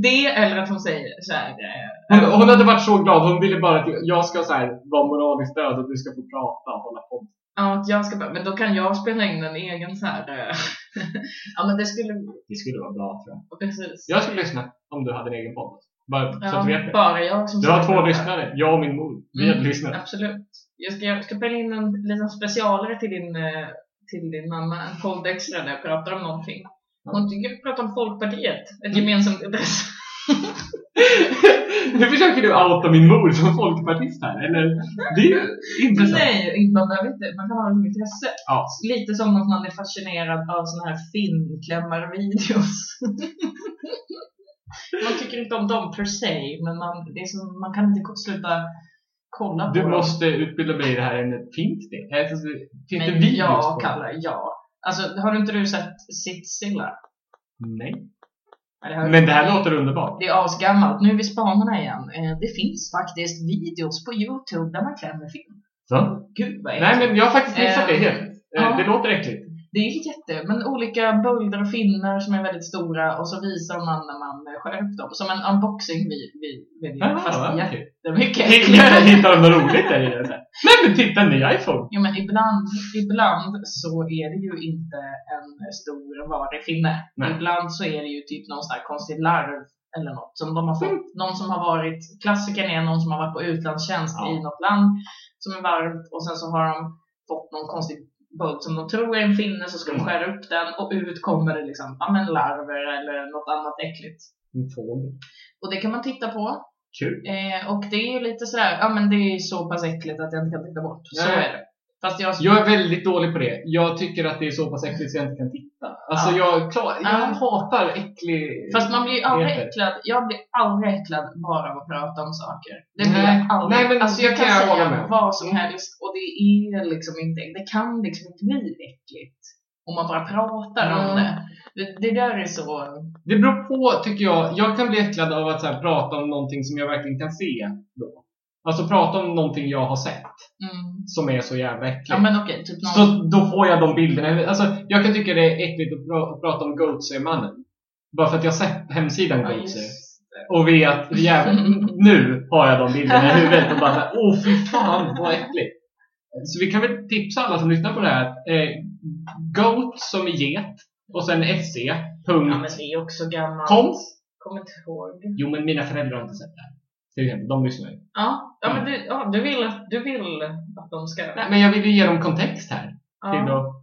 Det eller att hon säger såhär. eh, hon, hon hade varit så glad, hon ville bara att jag ska så här, vara moraliskt död och du ska få prata och hålla på. Ja, att jag ska bara, men då kan jag spela in en egen så här. eh, ja men det skulle, Det skulle vara bra tror jag. precis. Jag skulle lyssna om du hade en egen podd. Bara så att Ja, du vet det. bara jag som Du har två lyssnare, jag och min mor. Vi hade Mm, lyssnat. Absolut. Jag ska, jag ska spela in en liten specialare till din, eh, till din mamma, en podd extra där jag pratar om någonting. Hon tycker vi pratar om Folkpartiet, ett gemensamt intresse. nu försöker du outa min mor som folkpartist här, eller? Det är ju intressant. Nej, inte man behöver inte. Man kan ha ett intresse. Ja. Lite som att man är fascinerad av såna här finklämmarvideos. man tycker inte om dem per se, men man, det är som, man kan inte sluta kolla på Du dem. måste utbilda mig i det här ämnet. Finns det? Finns det videos ja, på Kalle, ja. Alltså, har du inte du sett Sittsilla? Nej. Nej, det Men det här låter underbart. Det är asgammalt. Nu är vi spanarna igen. Eh, Det finns faktiskt videos på Youtube där man klämmer film. Så? Gud vad Nej, äckligt. men jag har faktiskt missat det Eh, helt. Eh, ja. Det låter äckligt. Det är jätte, men olika bölder och finnar som är väldigt stora och så visar man när man skär upp dem. Som en unboxing vi, vi, vi Ah, fast okej. jättemycket Hittar, de något roligt där i det? Nej men titta en ny iPhone! Jo men ibland, ibland så är det ju inte en stor varig finne. Nej. Ibland så är det ju typ någon sån här konstig larv eller något som de har fått. Mm. Någon som har varit, klassikern är någon som har varit på utlandstjänst Ja. i något land som är varmt och sen så har de fått någon konstig böld som de tror är en finne så ska de Mm. skära upp den och ut kommer det liksom, ja men larver eller något annat äckligt. En fågel. Och det kan man titta på. Kul. Eh, och det är ju lite sådär, ja men det är så pass äckligt att jag inte kan titta bort. Så Nej. är det. Fast jag, Jag är väldigt dålig på det. Jag tycker att det är så pass äckligt så jag inte kan titta. Alltså Ja. jag, klar, jag Ja. hatar äcklig... Fast man blir ju aldrig äcklad. Jag blir aldrig äcklad bara av att prata om saker. Det blir Nej. jag aldrig. Nej, men alltså jag kan kan jag hålla säga med om. vad som helst och det är liksom inte, det kan liksom inte bli äckligt. Om man bara pratar om Ja. det. det. Det där är så, Det beror på, tycker jag. Jag kan bli äcklad av att så här, prata om någonting som jag verkligen kan se. Då. Alltså prata om någonting jag har sett. mm. Som är så jävla äckligt. ja men okej, typ någon, Så då får jag de bilderna. Alltså, jag kan tycka det är äckligt att pra- att prata om Goatsy-mannen. Bara för att jag har sett hemsidan ja, Goatsy. Och vet, jävlar, nu har jag de bilderna i huvudet och bara åh fy fan vad äckligt. Så vi kan väl tipsa alla som lyssnar på det här. Eh, Goat som i get och sen SC. Ja men det är också gammalt. Kom. Kommer inte ihåg. Jo men mina föräldrar har inte sett det här. Till exempel, de lyssnar ju. Ja, ja men du, ja, du, vill, att- du vill att de ska... Nej, men jag vill ju ge dem kontext här. Till ja,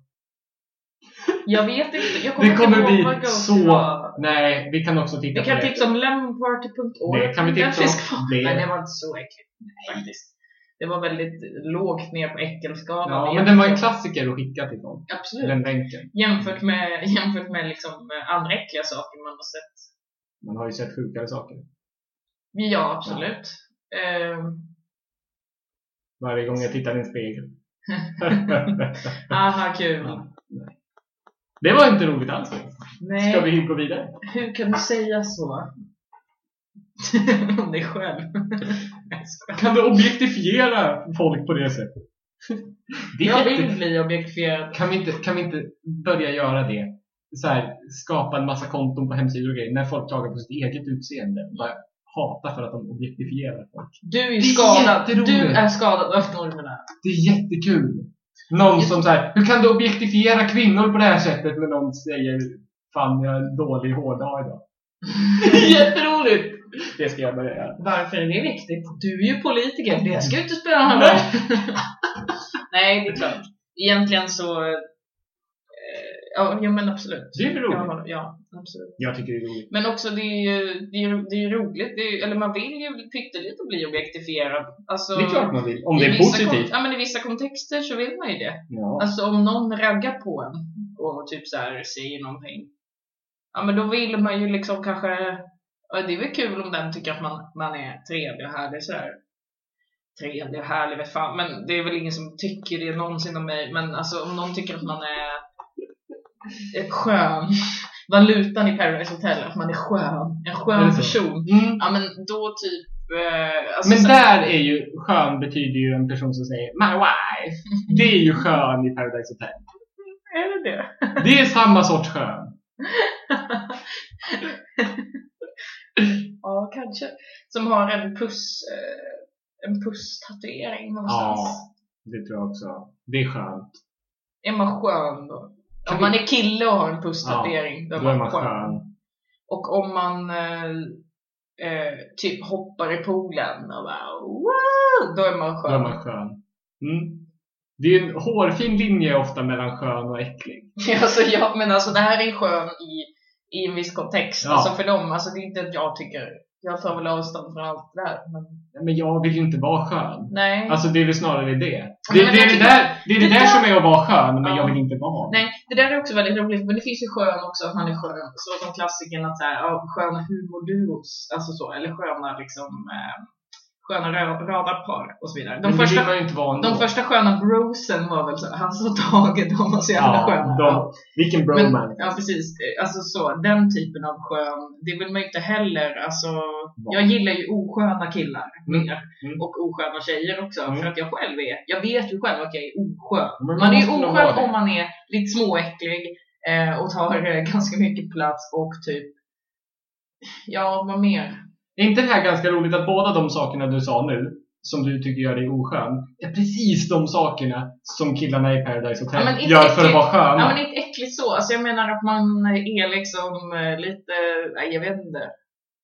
jag vet inte, jag kommer det inte kommer bli Goat så... var. Nej, vi kan också titta Vi kan på det. tipsa om lemonparty.org. Det kan vi tipsa om. Det- Nej, det var inte så äckligt faktiskt. Det var väldigt lågt ner på äckelskalan. Ja, men den var en klassiker att skicka till folk. Absolut. Den länken. Jämfört med, jämfört med liksom andra äckliga saker man har sett. Man har ju sett sjukare saker. Ja, absolut. Ehm, Varje gång jag tittar i en spegel. aha, kul. Det var inte roligt alls. Nej, Ska vi gå vidare? hur kan du säga så? Om dig själv. Kan du objektifiera folk på det sättet? Det Jag vill bli objektifierad. kan, vi inte, kan vi inte börja göra det? Så här, skapa en massa konton på hemsidor och grejer när folk klagar på sitt eget utseende. Bara hata för att de objektifierar folk. Du är skadad. Du är skadad av normerna. Det är jättekul. Någon som säger, hur kan du objektifiera kvinnor på det här sättet? När någon säger, fan jag har en dålig hårdag idag. Jätteroligt! Det ska jag börja göra. Varför är det viktigt? Du är ju politiker. Det ska ju inte spela någon roll. Nej, det är klart. Egentligen så... Ja, jo, men absolut. Det är väl roligt? Ja, ja, absolut. Jag tycker det är roligt. Men också det är ju det är, det är roligt. Det är, eller man vill ju pyttelite bli objektifierad. Alltså, Det är klart man vill. Om det är positivt. Ja, men i vissa kontexter så vill man ju det. Ja. Alltså om någon raggar på en och typ så här säger någonting. Ja men då vill man ju liksom kanske, ja, det är väl kul om den tycker att man, man är trevlig och härlig sådär. Trevlig och härlig, vet fan. Men det är väl ingen som tycker det någonsin om mig. Men alltså om någon tycker att man är skön. Valutan i Paradise Hotel, att man är skön. En skön person. Mm. Ja men då typ, eh, alltså, Men där är ju, skön betyder ju en person som säger My wife. Det är ju skön i Paradise Hotel. Är det det? Det är samma sorts skön. Ja, kanske. Som har en puss, eh, en pusstatuering någonstans. Ja, det tror jag också. Det är skönt. Är man skön då? Om man är kille och har en pusstatuering, Då är man skön. Och om man eh, eh, typ hoppar i poolen och bara wow, då är man Då är skön. man skön. Mm. Det är en hårfin linje ofta mellan skön och äcklig. alltså, ja, men alltså det här är skön i, i en viss kontext. Ja. Alltså för dem, alltså det är inte att jag tycker, jag tar väl avstånd från allt det där. Men, Men jag vill ju inte vara skön. nej. Alltså det är väl snarare det. Det, det, det, tycker- där, det är det det där som är att vara skön, men Ja. jag vill inte vara det. Nej, det där är också väldigt roligt, men det finns ju skön också, att man är skön. Så som klassikern att såhär, ja, sköna humorduos, alltså så, eller sköna liksom, eh, sköna rö- radarpar och så vidare. De första, man de första sköna brosen var väl så, Hans och Tage, de var så jävla ja, sköna. de, vilken bromance. ja precis, alltså så, den typen av skön, det vill man ju inte heller, alltså Va? jag gillar ju osköna killar Mm. mer. Mm. Och osköna tjejer också, Mm. för att jag själv är, jag vet ju själv att jag är oskön. Men Man är oskön om man är lite småäcklig eh, och tar eh, ganska mycket plats och typ, ja vad mer? Är inte det här ganska roligt att båda de sakerna du sa nu, som du tycker gör dig oskön, är precis de sakerna som killarna i Paradise Hotel Ja, men gör för att vara sköna? Ja men inte äckligt så, alltså jag menar att man är liksom eh, lite, nej jag vet inte.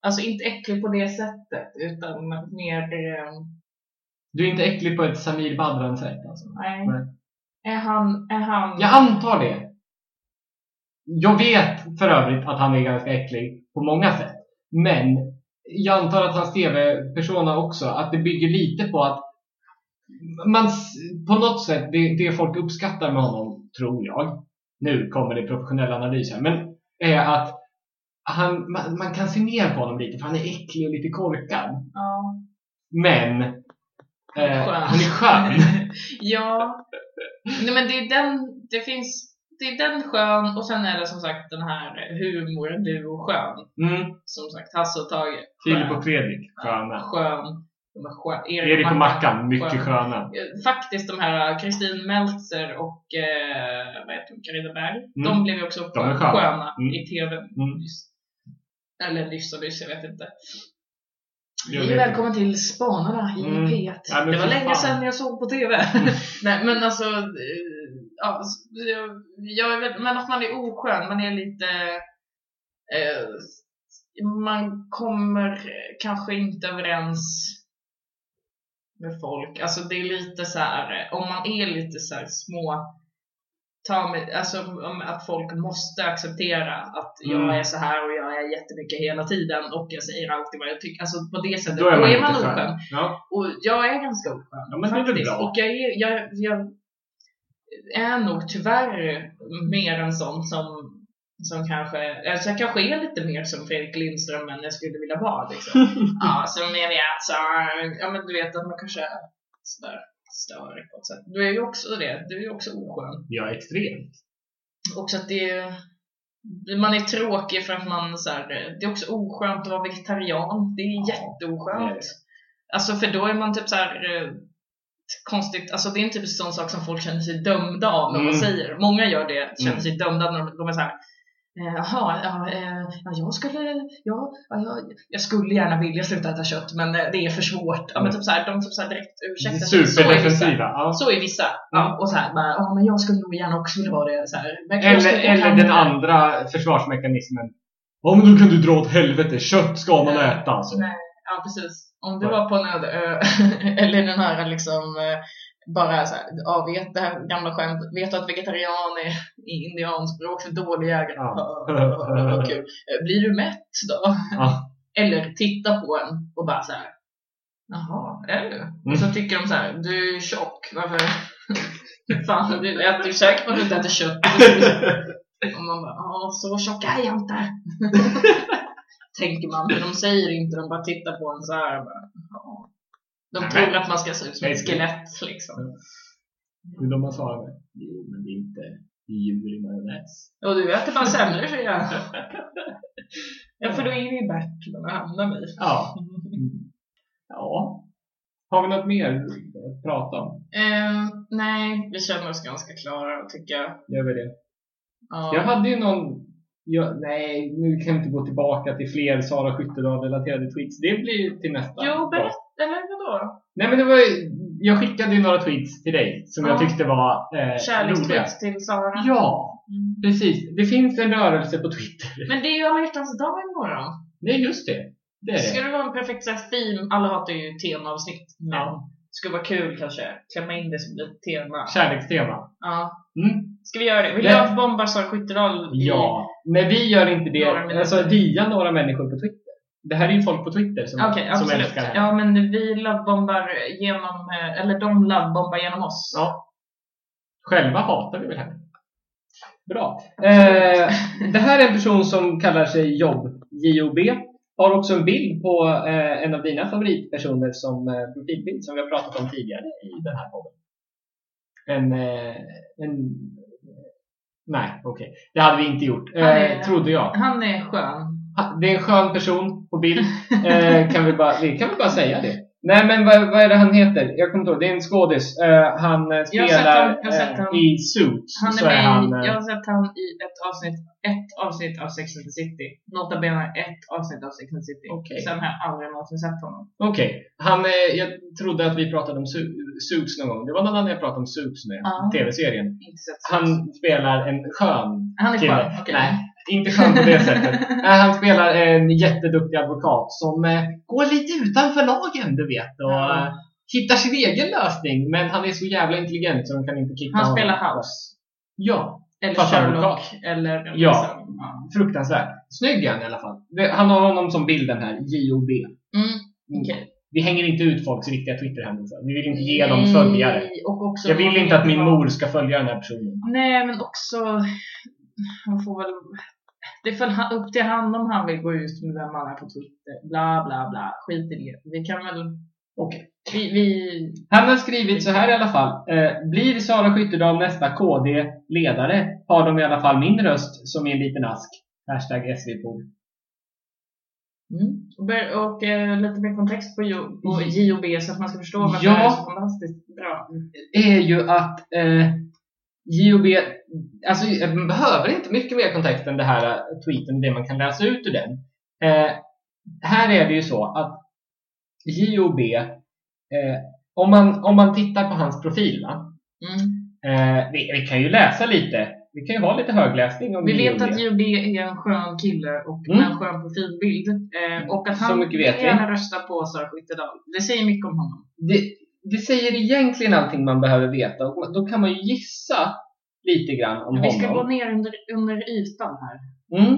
Alltså inte äcklig på det sättet, utan mer, eh, Du är inte äcklig på ett Samir Badran-sätt alltså? nej. Nej. Är han, är han... Jag antar det. Jag vet för övrigt att han är ganska äcklig på många sätt. Men jag antar att hans tv-persona också, att det bygger lite på att man på något sätt, det, det folk uppskattar med honom, tror jag, nu kommer det professionell analys här, men är att han, man, man kan se ner på honom lite för han är äcklig och lite korkad. Ja. Men eh, han är skön. ja. Nej men det är den, det finns, det är den skön och sen är det som sagt den här humor, du och skön. Mm. Som sagt, Hasse och Tage. Filip och Fredrik, sköna. Skön. De är skön. Erik och Mackan, mycket skön. sköna. Eh, Faktiskt de här Kristin Meltzer och eh, vad heter Carina Berg. Mm. De blev ju också sköna. sköna Mm. i TV. Mm. Eller nyss och nyss, jag vet inte. Jag Hej välkommen till Spanarna i Mm. P1. Ja, det var länge sedan jag såg på TV. Nej men alltså, eh, ja, jag, jag är men att man är oskön, man är lite, eh, man kommer kanske inte överens med folk. Alltså det är lite så här, om man är lite så här små ta med, alltså att folk måste acceptera att jag Mm. är så här och jag är jättemycket hela tiden och jag säger alltid vad jag tycker. Alltså på det sättet, Då är man, inte oskön. skön. Ja. Och jag är ganska oskön. Ja, men det är faktiskt. bra. Och jag är, jag, jag är nog tyvärr mer en sån som, som kanske, alltså jag kanske är lite mer som Fredrik Lindström än jag skulle vilja vara. Liksom. ja, som jag vet, så, ja men du vet att man kanske är sådär störig på ett sätt. Du är ju också det, du är ju också oskön. Ja, extremt. Också att det man är tråkig för att man så här, det är också oskönt att vara vegetarian. Det är Ja, jätteoskönt. det är det. Alltså för då är man typ så här eh, konstigt, alltså det är en typ sån sak som folk känner sig dömda av när man Mm. säger. Många gör det, känner Mm. sig dömda när de, de är så här. eh, Jaha, ja, eh, ja, jag skulle, ja, ja, jag, skulle gärna vilja sluta äta kött men eh, det är för svårt. Ja, men typ så här, de typ så här direkt ursäktar sig. Superdefensiva. Ja. Så är vissa. Ja, och så här, bara, ja men jag skulle nog gärna också vilja vara det. Så här, Eller, eller den andra försvarsmekanismen. Ja men då kan du dra åt helvete, kött ska man Nej. äta alltså. Nej, ja precis. Om du var på en öde ö, eller den här liksom eh, bara så här, ja, vet det här gamla skämt, vet du att vegetarian är i indianspråk för dålig jägare? Ja. Kul. Eh, Blir du mätt då? Ja. Eller titta på en och bara så här, jaha, är du? Och så tycker de så här, du är tjock, varför? Fan, du äter säkert på att du inte äter kött. Och man bara, ja så tjock är jag inte. Tänker man, men de säger inte, de bara tittar på en så här. Bara, ja. De Nej, tror men- att man ska se ut som ett skelett liksom. Är de man svarar med. Jo men det är inte djur i majonnäs. Och du äter fan semlor säger jag. Ja, för då är det ju Bert man hamnar i. Ja. Ja. Har vi något mer att prata om? Eh, nej, vi känner oss ganska klara tycker jag. Gör vi det? Ja. Jag hade ju någon jag, nej, nu kan jag inte gå tillbaka till fler Sara Skyttedal-relaterade tweets. Det blir till nästa Jo, berätta. Eller vadå? Nej men det var jag skickade ju några tweets till dig som Ja. jag tyckte var eh. Kärlekstweets till Sara. Ja, Mm. precis. Det finns en rörelse på Twitter. Men det är ju alla hjärtans dag imorgon. Nej, just det. Det är Ska det. det vara en perfekt så här, theme? Alla hatar ju temaavsnitt. Men Ja. det skulle vara kul kanske. Klämma in det som ett tema. Kärlekstema. Ja. Mm. Ska vi göra det? Vill Det- jag bomba Sara Skyttedal? Ja, men vi gör inte det alltså, via några människor på Twitter. Det här är ju folk på Twitter som, Okej, som älskar det. Ja, men vi lovebombar genom, eh, eller de lovebombar genom oss. Ja. Själva hatar vi väl henne. Bra. Eh, det här är en person som kallar sig Jobb, JOB. Har också en bild på eh, en av dina favoritpersoner som eh, profilbild som vi har pratat om tidigare i den här podden. En, eh, en Nej, okej. Det hade vi inte gjort. Är- Eh, trodde jag. Han är skön. Ha- Det är en skön person på bild. Eh, kan vi, bara, vi kan väl bara säga det. Nej men vad, vad är det han heter? Jag kommer inte ihåg. Det är en skådis. Eh, han eh, spelar han- eh, i Suits. Han är med han, eh, jag har sett han i ett avsnitt, ett avsnitt av Sex and the City. Nota bene ett avsnitt av Sex and the City. Okej. Sen har jag aldrig någonsin sett honom. Okej. Eh, jag trodde att vi pratade om Su- Suits någon gång. Det var någon annan jag pratade om Suits med. TV-serien. Han spelar en skön han är skön. okej. Nej, inte skön på det sättet. Nej, han spelar en jätteduktig advokat som eh, går lite utanför lagen, du vet. Och Ja. eh, hittar sin egen lösning. Men han är så jävla intelligent så de kan inte kicka Han honom. spelar House. Ja, Eller Fast Sherlock. advokat. Eller liksom, ja. fruktansvärt. Snygg är han i alla fall. Han har honom som bilden här, JOB. Mm, okej. Vi hänger inte ut folks riktiga Twitterhändelser. Vi vill inte ge dem följare. Nej, Och också Jag vill inte att min mor ska följa den här personen. Nej, men också... Han får väl... Det är väl upp till han om han vill gå ut med vem han är på Twitter. Bla, bla, bla. Skit i det. Vi kan väl... Okej. Vi, vi... Han har skrivit så här i alla fall. Eh, blir Sara Skyttedal nästa KD-ledare har de i alla fall min röst som i en liten ask. Hashtag SVP. Mm. Och, och eh, lite mer kontext på JOB så att man ska förstå varför Ja. det är så fantastiskt bra. är ju att eh, JOB, alltså jag behöver inte mycket mer kontext än det här eh, tweeten, det man kan läsa ut ur den. Eh, här är det ju så att JOB, eh, om, man, om man tittar på hans profil? Mm. Eh, vi, vi kan ju läsa lite, vi kan ju ha lite högläsning om Vi vet JOB. att JOB är en skön kille och Mm. en skön profilbild. Eh, och att han vill gärna rösta på Sara Skyttedal. Det säger mycket om honom. det, det säger egentligen allting man behöver veta och då kan man ju gissa lite grann om Men vi ska honom. gå ner under, under ytan här. Mm.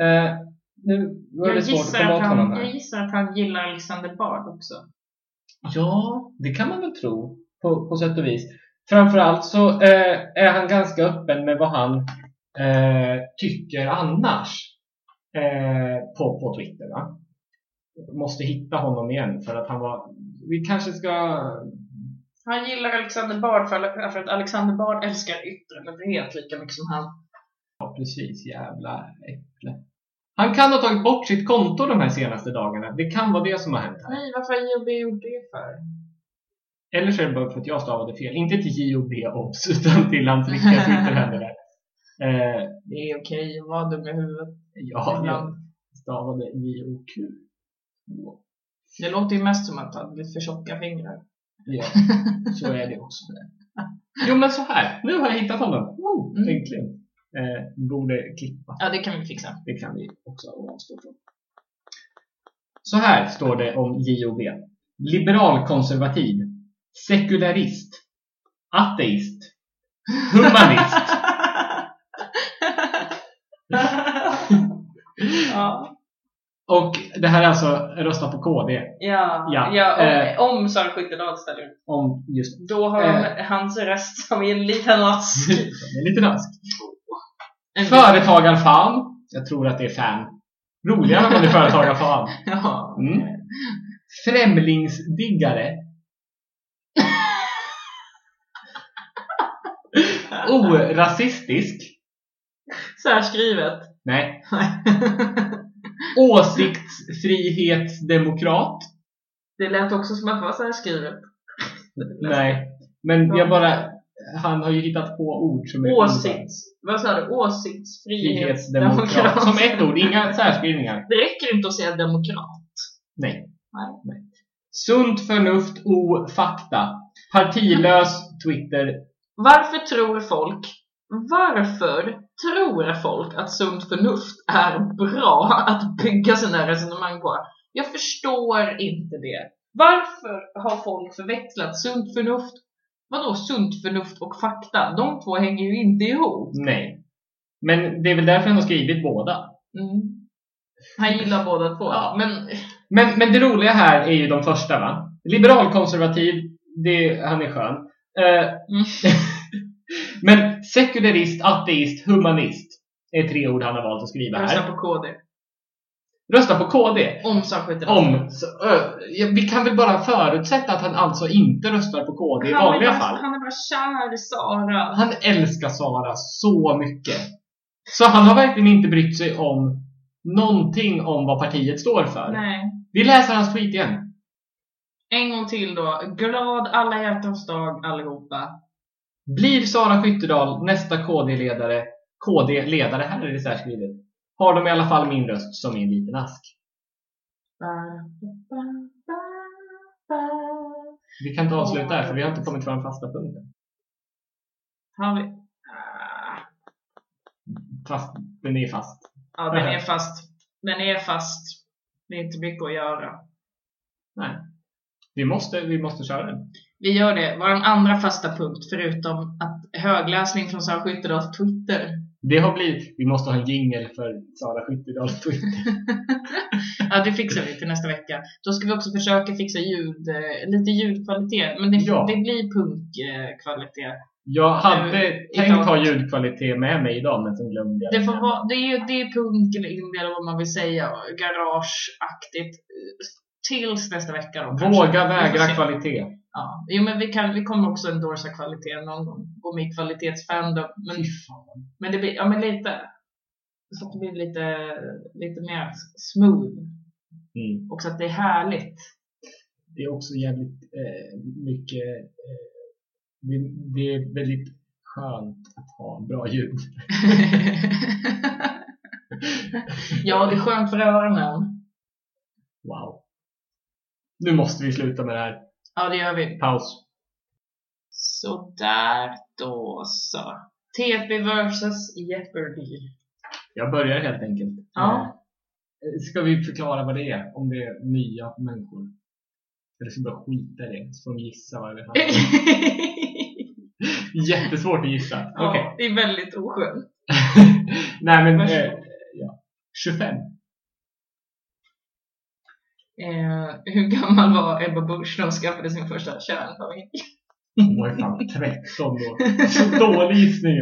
Eh, nu var Jag det svårt att komma att, åt honom han, här. jag gissar att han gillar Alexander Bard också. Ja, det kan man väl tro på, på sätt och vis. Framförallt så eh, är han ganska öppen med vad han eh, tycker annars eh, på, på Twitter. Va? Måste hitta honom igen för att han var... Vi kanske ska... Han gillar Alexander Bard för, för att Alexander Bard älskar yttrandefrihet lika mycket som han. Ja, precis. Jävla äpple. Han kan ha tagit bort sitt konto de här senaste dagarna. Det kan vara det som har hänt här. Nej, varför har JOB gjort det för? Eller så är det bara för att jag stavade fel. Inte till JOB obs, utan till hans riktiga Twitterhändel där. Eh, Det är okej att vara dum i huvudet. ja, jag stavade JOQ. Det låter ju mest som att ha lite för tjocka fingrar. Ja, så är det också. Jo men så här, nu har jag hittat honom. Mm. Äntligen. Eh, vi borde klippa. Ja, det kan vi fixa. Det kan vi också avstå från. Så här står det om JOB. Liberalkonservativ. Sekularist. Ateist. Humanist. ja. Och det här är alltså rösta på KD. Ja, Ja, ja, om, eh. om Sara Skyttedal ställer upp. Om just Då har Eh. hans röst som en liten ask. en liten ask. Företagarfan. Jag tror att det är fan. Roligare om man är företagarfan. Ja. Mm. Främlingsdiggare. Orasistisk. Särskrivet. Nej. Åsiktsfrihetsdemokrat. Det lät också som att det var särskrivet. Nej. Men jag bara... Han har ju hittat på ord som är Åsikts... Vad sa du? Åsiktsfrihetsdemokrat. Frihetsdemokrat. Som ett ord, inga särskrivningar. Det räcker inte att säga demokrat. Nej. Nej. Nej. Sunt förnuft, o fakta. Partilös Twitter. Varför tror folk varför tror folk att sunt förnuft är bra att bygga sina resonemang på? Jag förstår inte det. Varför har folk förväxlat sunt förnuft? Vadå sunt förnuft och fakta? De två hänger ju inte ihop. Nej. Men det är väl därför han har skrivit båda. Mm. Han gillar båda två. Ja. Men Men, men det roliga här är ju de första va? Liberalkonservativ, det, han är skön. Eh, Mm. men sekularist, ateist, humanist är tre ord han har valt att skriva rösta här. på KD. Rösta på KD. Om särskilt Om, så, ö, vi kan väl bara förutsätta att han alltså inte röstar på KD i han, är vanliga bara, fall. han är bara kär i Sara. Han älskar Sara så mycket. Så han har verkligen inte brytt sig om någonting om vad partiet står för. Nej. Vi läser hans tweet igen. En gång till då. Glad alla hjärtans dag allihopa. Blir Sara Skyttedal nästa KD-ledare, KD-ledare, här är det särskrivet, har de i alla fall min röst som i en liten ask. Vi kan inte avsluta här för vi har inte kommit fram fasta punkten. Har vi? Fast den är fast. Ja, den är fast. Den är fast. Det är inte mycket att göra. Nej. Vi måste, vi måste köra den. Vi gör det. Vår andra fasta punkt, förutom att högläsning från Sara Skyttedals Twitter. Det har blivit, vi måste ha en jingle för Sara Skyttedals Twitter. Ja, det fixar vi till nästa vecka. Då ska vi också försöka fixa ljud, eh, lite ljudkvalitet. Men det, Ja. det blir punkkvalitet. Jag hade Nu, tänkt idag- ha ljudkvalitet med mig idag men sen glömde jag. Det, får vara, det, är, det är punk eller indie eller vad man vill säga. Garageaktigt. Tills nästa vecka då. kanske. Våga vägra kvalitet. Ja, jo, men vi, kan, vi kommer också endorsa kvalitet någon gång. Gå med i kvalitetsfandom. Men, men det blir, ja men lite. Så att det blir lite, lite mer smooth. Mm. Och så att det är härligt. Det är också jävligt eh, mycket eh, det, det är väldigt skönt att ha bra ljud. ja, det är skönt för öronen. Wow. Nu måste vi sluta med det här. Ja, det gör vi. Paus. Så där då så. TP versus Jeopardy. Jag börjar helt enkelt. Ja. Eh, Ska vi förklara vad det är? Om det är nya människor? Eller ska vi bara skita i det? Så får de gissa vad det handlar om. Jättesvårt att gissa. Ja, det är väldigt oskönt. Nej men, eh, ja. 25. Eh, hur gammal var Ebba Busch när hon skaffade sin första kärnfamilj? Hon var ju fan 13 då. Så dålig gissning.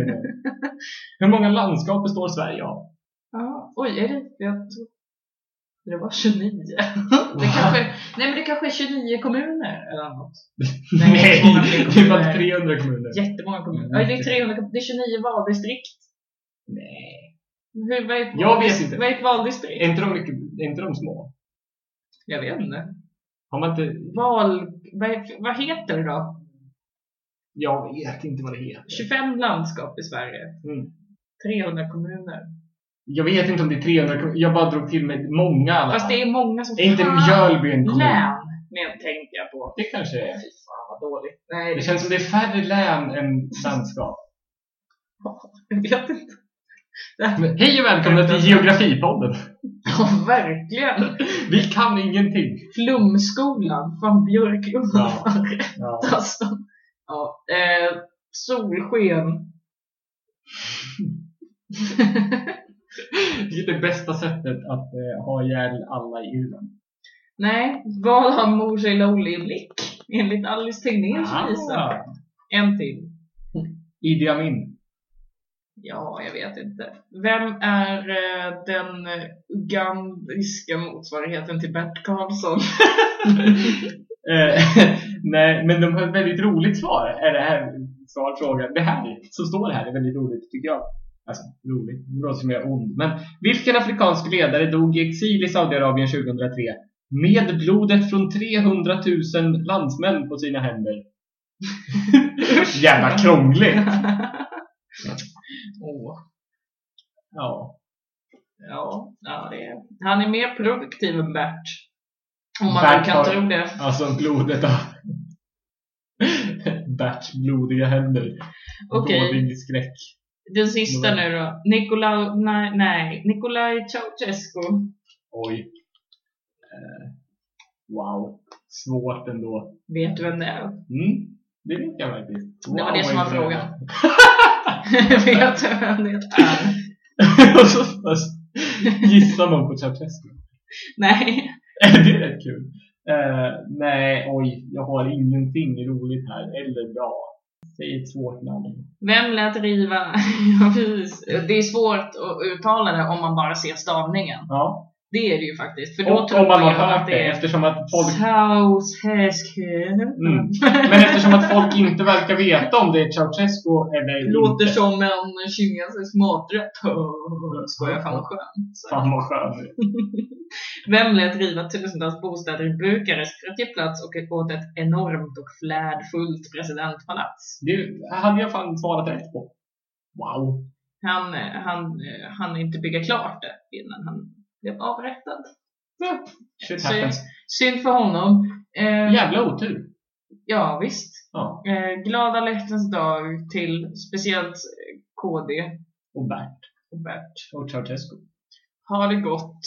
Hur många landskap består Sverige av? Ja, oj, är det? Jag tror det var 29. Det kanske, nej men det kanske är 29 kommuner eller något. Nej, Nej, det är bara kommuner. 300 kommuner. Jättemånga kommuner. Ja, det är 300 kommuner. Det är 29 valdistrikt. Nej. Hur, vad, är ett Jag vet valdis- inte. vad är ett valdistrikt? Är inte de, är inte de små? Jag vet inte. Har man inte... Val... Vad, vad heter det då? Jag vet inte vad det heter. 25 landskap i Sverige. Mm. 300 kommuner. Jag vet inte om det är 300 kom- Jag bara drog till med många alla Fast det är många som... Är inte Mjölby en kommun? Län, men tänker jag på. Det kanske är. Fy fan vad dåligt. Nej, Det känns som det är färre län än landskap. jag vet inte. Hej och välkomna till Geografipodden. Ja, verkligen. Vi kan ingenting. Flumskolan från Björklund. Ja. Ja. Alltså, ja. Eh, solsken. Det är det bästa sättet att eh, ha ihjäl alla i Irland. Nej, vad har mor sig i blick? Enligt Alice Tegnérs visa. Ah, En till. Idi Amin. Ja, jag vet inte. Vem är eh, den ugandiska motsvarigheten till Bert Karlsson? Eh, nej, men de har ett väldigt roligt svar. Är det här svarfrågan? Det här som står här är väldigt roligt tycker jag. Alltså roligt, det låter som jag är ond. Men vilken afrikansk ledare dog i exil i Saudiarabien 2003 med blodet från 300 000 landsmän på sina händer? Jävla krångligt! Åh, Ja. ja, ja det är. Han är mer produktiv än Bert. Om man Bert kan har- tro det. Alltså blodet av Berts blodiga händer. Okej. Dålig skräck. Den sista nu då. Nikolaj, nej, nej. Nikolaj Ceausescu. Oj. Eh, wow. Svårt ändå. Vet du vem det är? Mm, det vet jag faktiskt. Det var Wow, det som var frågan. Vet du vem det är? Och så gissar man på Ceausescu. Nej. det är rätt kul. Eh, nej, oj. Jag har ingenting roligt här. Eller bra. Säg ett svårt namn. Vem lät riva... Det är svårt att uttala det om man bara ser stavningen. Ja. Det är det ju faktiskt. För då Och tror om man man har hört det eftersom att folk. Mm. Men eftersom att folk inte verkar veta om det är Ceausescu eller Låter inte. som en kinesisk maträtt. Skojar, fan vad skönt. Så. Fan vad skönt. Vem lät riva tusentals bostäder i Bukarest för att ge plats och åt ett enormt och flärdfullt presidentpalats? Det hade jag fan svarat rätt på. Wow. Han, eh, han, eh, han inte bygga klart det innan han blev avrättad. Ja, happens. Synd för honom. Eh, Jävla otur. Ja, visst. Ja. Eh, glada läktens dag till speciellt eh, KD Och Bert. och Bert. Och Ceausescu. Ha det gott.